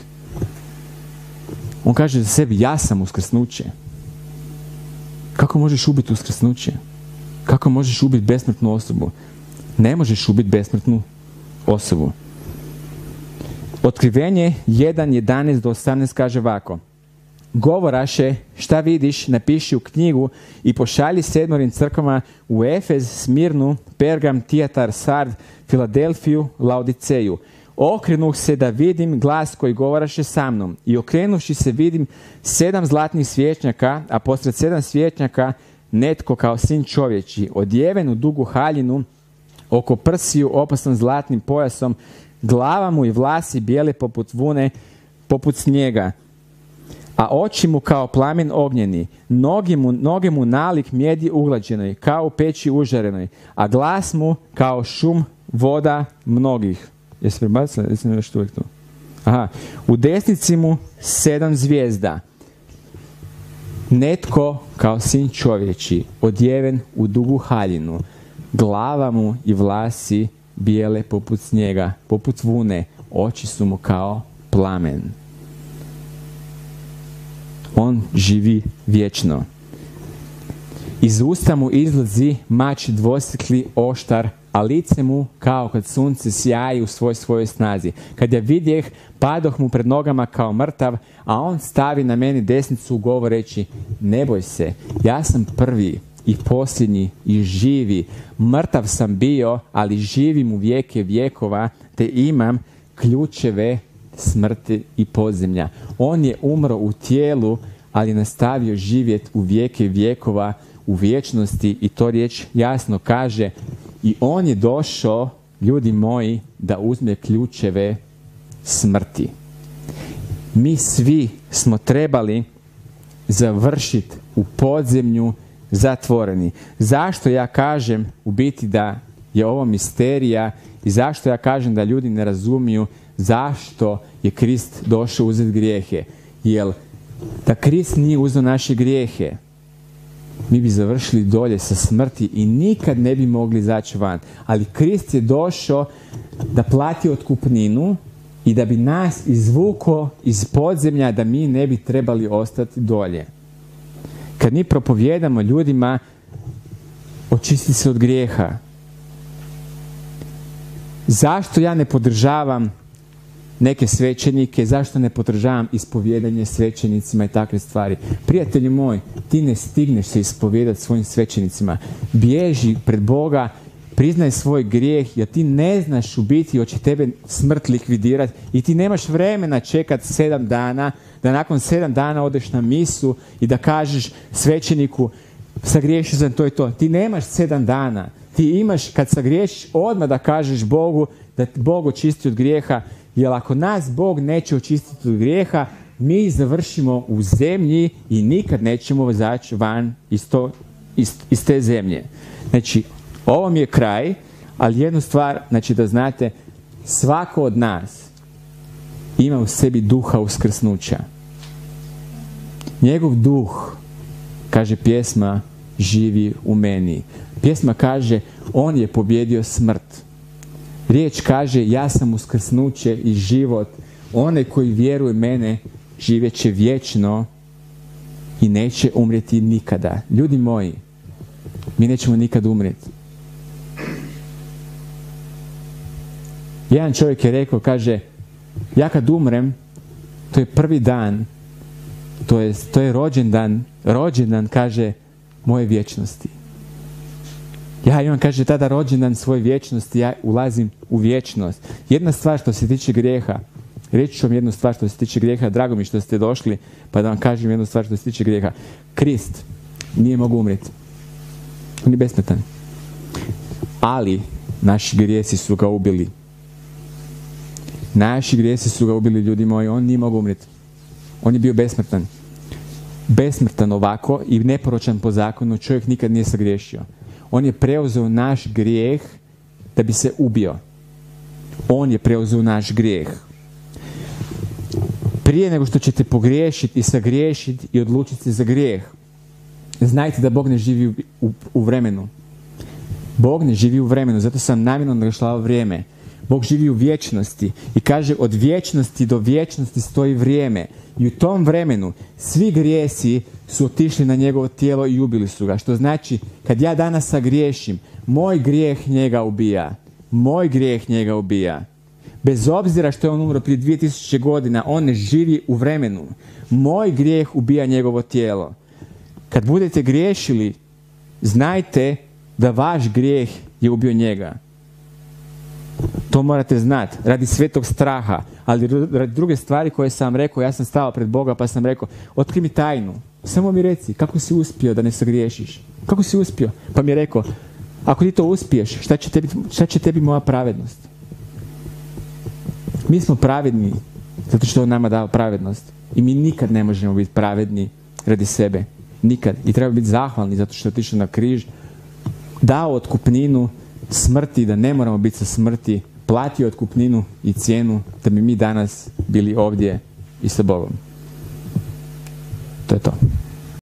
Speaker 1: On kaže za sebi, ja sam uskrsnuće. Kako možeš ubiti uskrsnuće? Kako možeš ubiti besmrtnu osobu? Ne možeš ubiti besmrtnu osobu. Otkrivenje 1.11 do 18 kaže ovako. Govoraše, šta vidiš, napiši u knjigu i pošalji sedmorim crkvama u Efez, Smirnu, Pergam, Tijatar, Sard, Filadelfiju, Laodiceju. Okrenuh se da vidim glas koji govoraše sa mnom i okrenuši se vidim sedam zlatnih svjećnjaka, a posred sedam svjećnjaka netko kao sin čovječi, odjeven u dugu haljinu, oko prsiju opasan zlatnim pojasom, glava mu i vlasi bijele poput vune, poput snijega, a oči mu kao plamen ognjeni, noge mu, noge mu nalik mjedi uglađenoj, kao u peći užarenoj, a glas mu kao šum voda mnogih. Jesi prebacili? Jesi nešto uvijek tu? Aha. U desnici mu sedam zvijezda. Netko kao sin čovječi, odjeven u dugu haljinu, glava mu i vlasi bijele poput snijega, poput vune, oči su mu kao plamen. On živi vječno. Iz usta mu izlazi mač dvosjekli oštar, a lice mu kao kad sunce sjaji u svoj svojoj snazi. Kad ja vidjeh, padoh mu pred nogama kao mrtav, a on stavi na meni desnicu govoreći, ne boj se, ja sam prvi i posljednji i živi. Mrtav sam bio, ali živim u vijeke vjekova, te imam ključeve smrti i podzemlja. On je umro u tijelu, ali nastavio živjeti u vijeke vjekova, u vječnosti i to riječ jasno kaže i on je došao, ljudi moji, da uzme ključeve smrti. Mi svi smo trebali završiti u podzemlju zatvoreni. Zašto ja kažem u biti da je ovo misterija i zašto ja kažem da ljudi ne razumiju zašto je Krist došao uzeti grijehe? Jer da Krist nije uzeo naše grijehe, mi bi završili dolje sa smrti i nikad ne bi mogli izaći van. Ali Krist je došao da plati otkupninu i da bi nas izvuko iz podzemlja da mi ne bi trebali ostati dolje. Kad mi propovjedamo ljudima očisti se od grijeha. Zašto ja ne podržavam neke svećenike, zašto ne podržavam ispovjedanje svećenicima i takve stvari. Prijatelji moj, ti ne stigneš se ispovjedati svojim svećenicima. Bježi pred Boga, priznaj svoj grijeh, jer ti ne znaš u biti hoće tebe smrt likvidirati i ti nemaš vremena čekat sedam dana, da nakon sedam dana odeš na misu i da kažeš svećeniku sagriješio sam to i to. Ti nemaš sedam dana. Ti imaš, kad sagriješiš, odmah da kažeš Bogu da Bog očisti od grijeha jer ako nas Bog neće očistiti od grijeha, mi završimo u zemlji i nikad nećemo izaći van iz, to, iz, iz te zemlje. Znači, ovo mi je kraj, ali jednu stvar, znači da znate, svako od nas ima u sebi duha uskrsnuća. Njegov duh, kaže pjesma, živi u meni. Pjesma kaže, on je pobjedio smrt. Riječ kaže, ja sam uskrsnuće i život. One koji vjeruje mene živjet će vječno i neće umrijeti nikada. Ljudi moji, mi nećemo nikad umrijeti. Jedan čovjek je rekao, kaže, ja kad umrem, to je prvi dan, to je, to je rođendan, rođendan, kaže, moje vječnosti. Ja imam, kaže, tada rođendan svoje vječnosti, ja ulazim u vječnost. Jedna stvar što se tiče grijeha, reći ću vam jednu stvar što se tiče grijeha, drago mi što ste došli, pa da vam kažem jednu stvar što se tiče grijeha. Krist nije mogu umrijeti. On je besmetan. Ali, naši grijesi su ga ubili. Naši grijesi su ga ubili, ljudi moji, on nije mogu umrijeti. On je bio besmrtan. Besmrtan ovako i neporočan po zakonu, čovjek nikad nije sagriješio. On je preuzeo naš grijeh da bi se ubio. On je preuzeo naš grijeh. Prije nego što ćete pogriješiti i sagriješiti i odlučiti za grijeh, znajte da Bog ne živi u, u, vremenu. Bog ne živi u vremenu, zato sam namjerno naglašavao vrijeme. Bog živi u vječnosti i kaže od vječnosti do vječnosti stoji vrijeme. I u tom vremenu svi grijesi su otišli na njegovo tijelo i ubili su ga. Što znači, kad ja danas sagriješim, moj grijeh njega ubija. Moj grijeh njega ubija. Bez obzira što je on umro prije 2000 godina, on ne živi u vremenu. Moj grijeh ubija njegovo tijelo. Kad budete griješili, znajte da vaš grijeh je ubio njega. To morate znati, radi svetog straha, ali radi druge stvari koje sam rekao, ja sam stao pred Boga pa sam rekao, otkri mi tajnu, samo mi reci, kako si uspio da ne sagriješiš? Kako si uspio? Pa mi je rekao, ako ti to uspiješ, šta će tebi, šta će tebi moja pravednost? Mi smo pravedni zato što on nama dao pravednost. I mi nikad ne možemo biti pravedni radi sebe. Nikad. I treba biti zahvalni zato što je otišao na križ, dao otkupninu smrti, da ne moramo biti sa smrti, platio otkupninu i cijenu da bi mi danas bili ovdje i sa Bogom. To je to.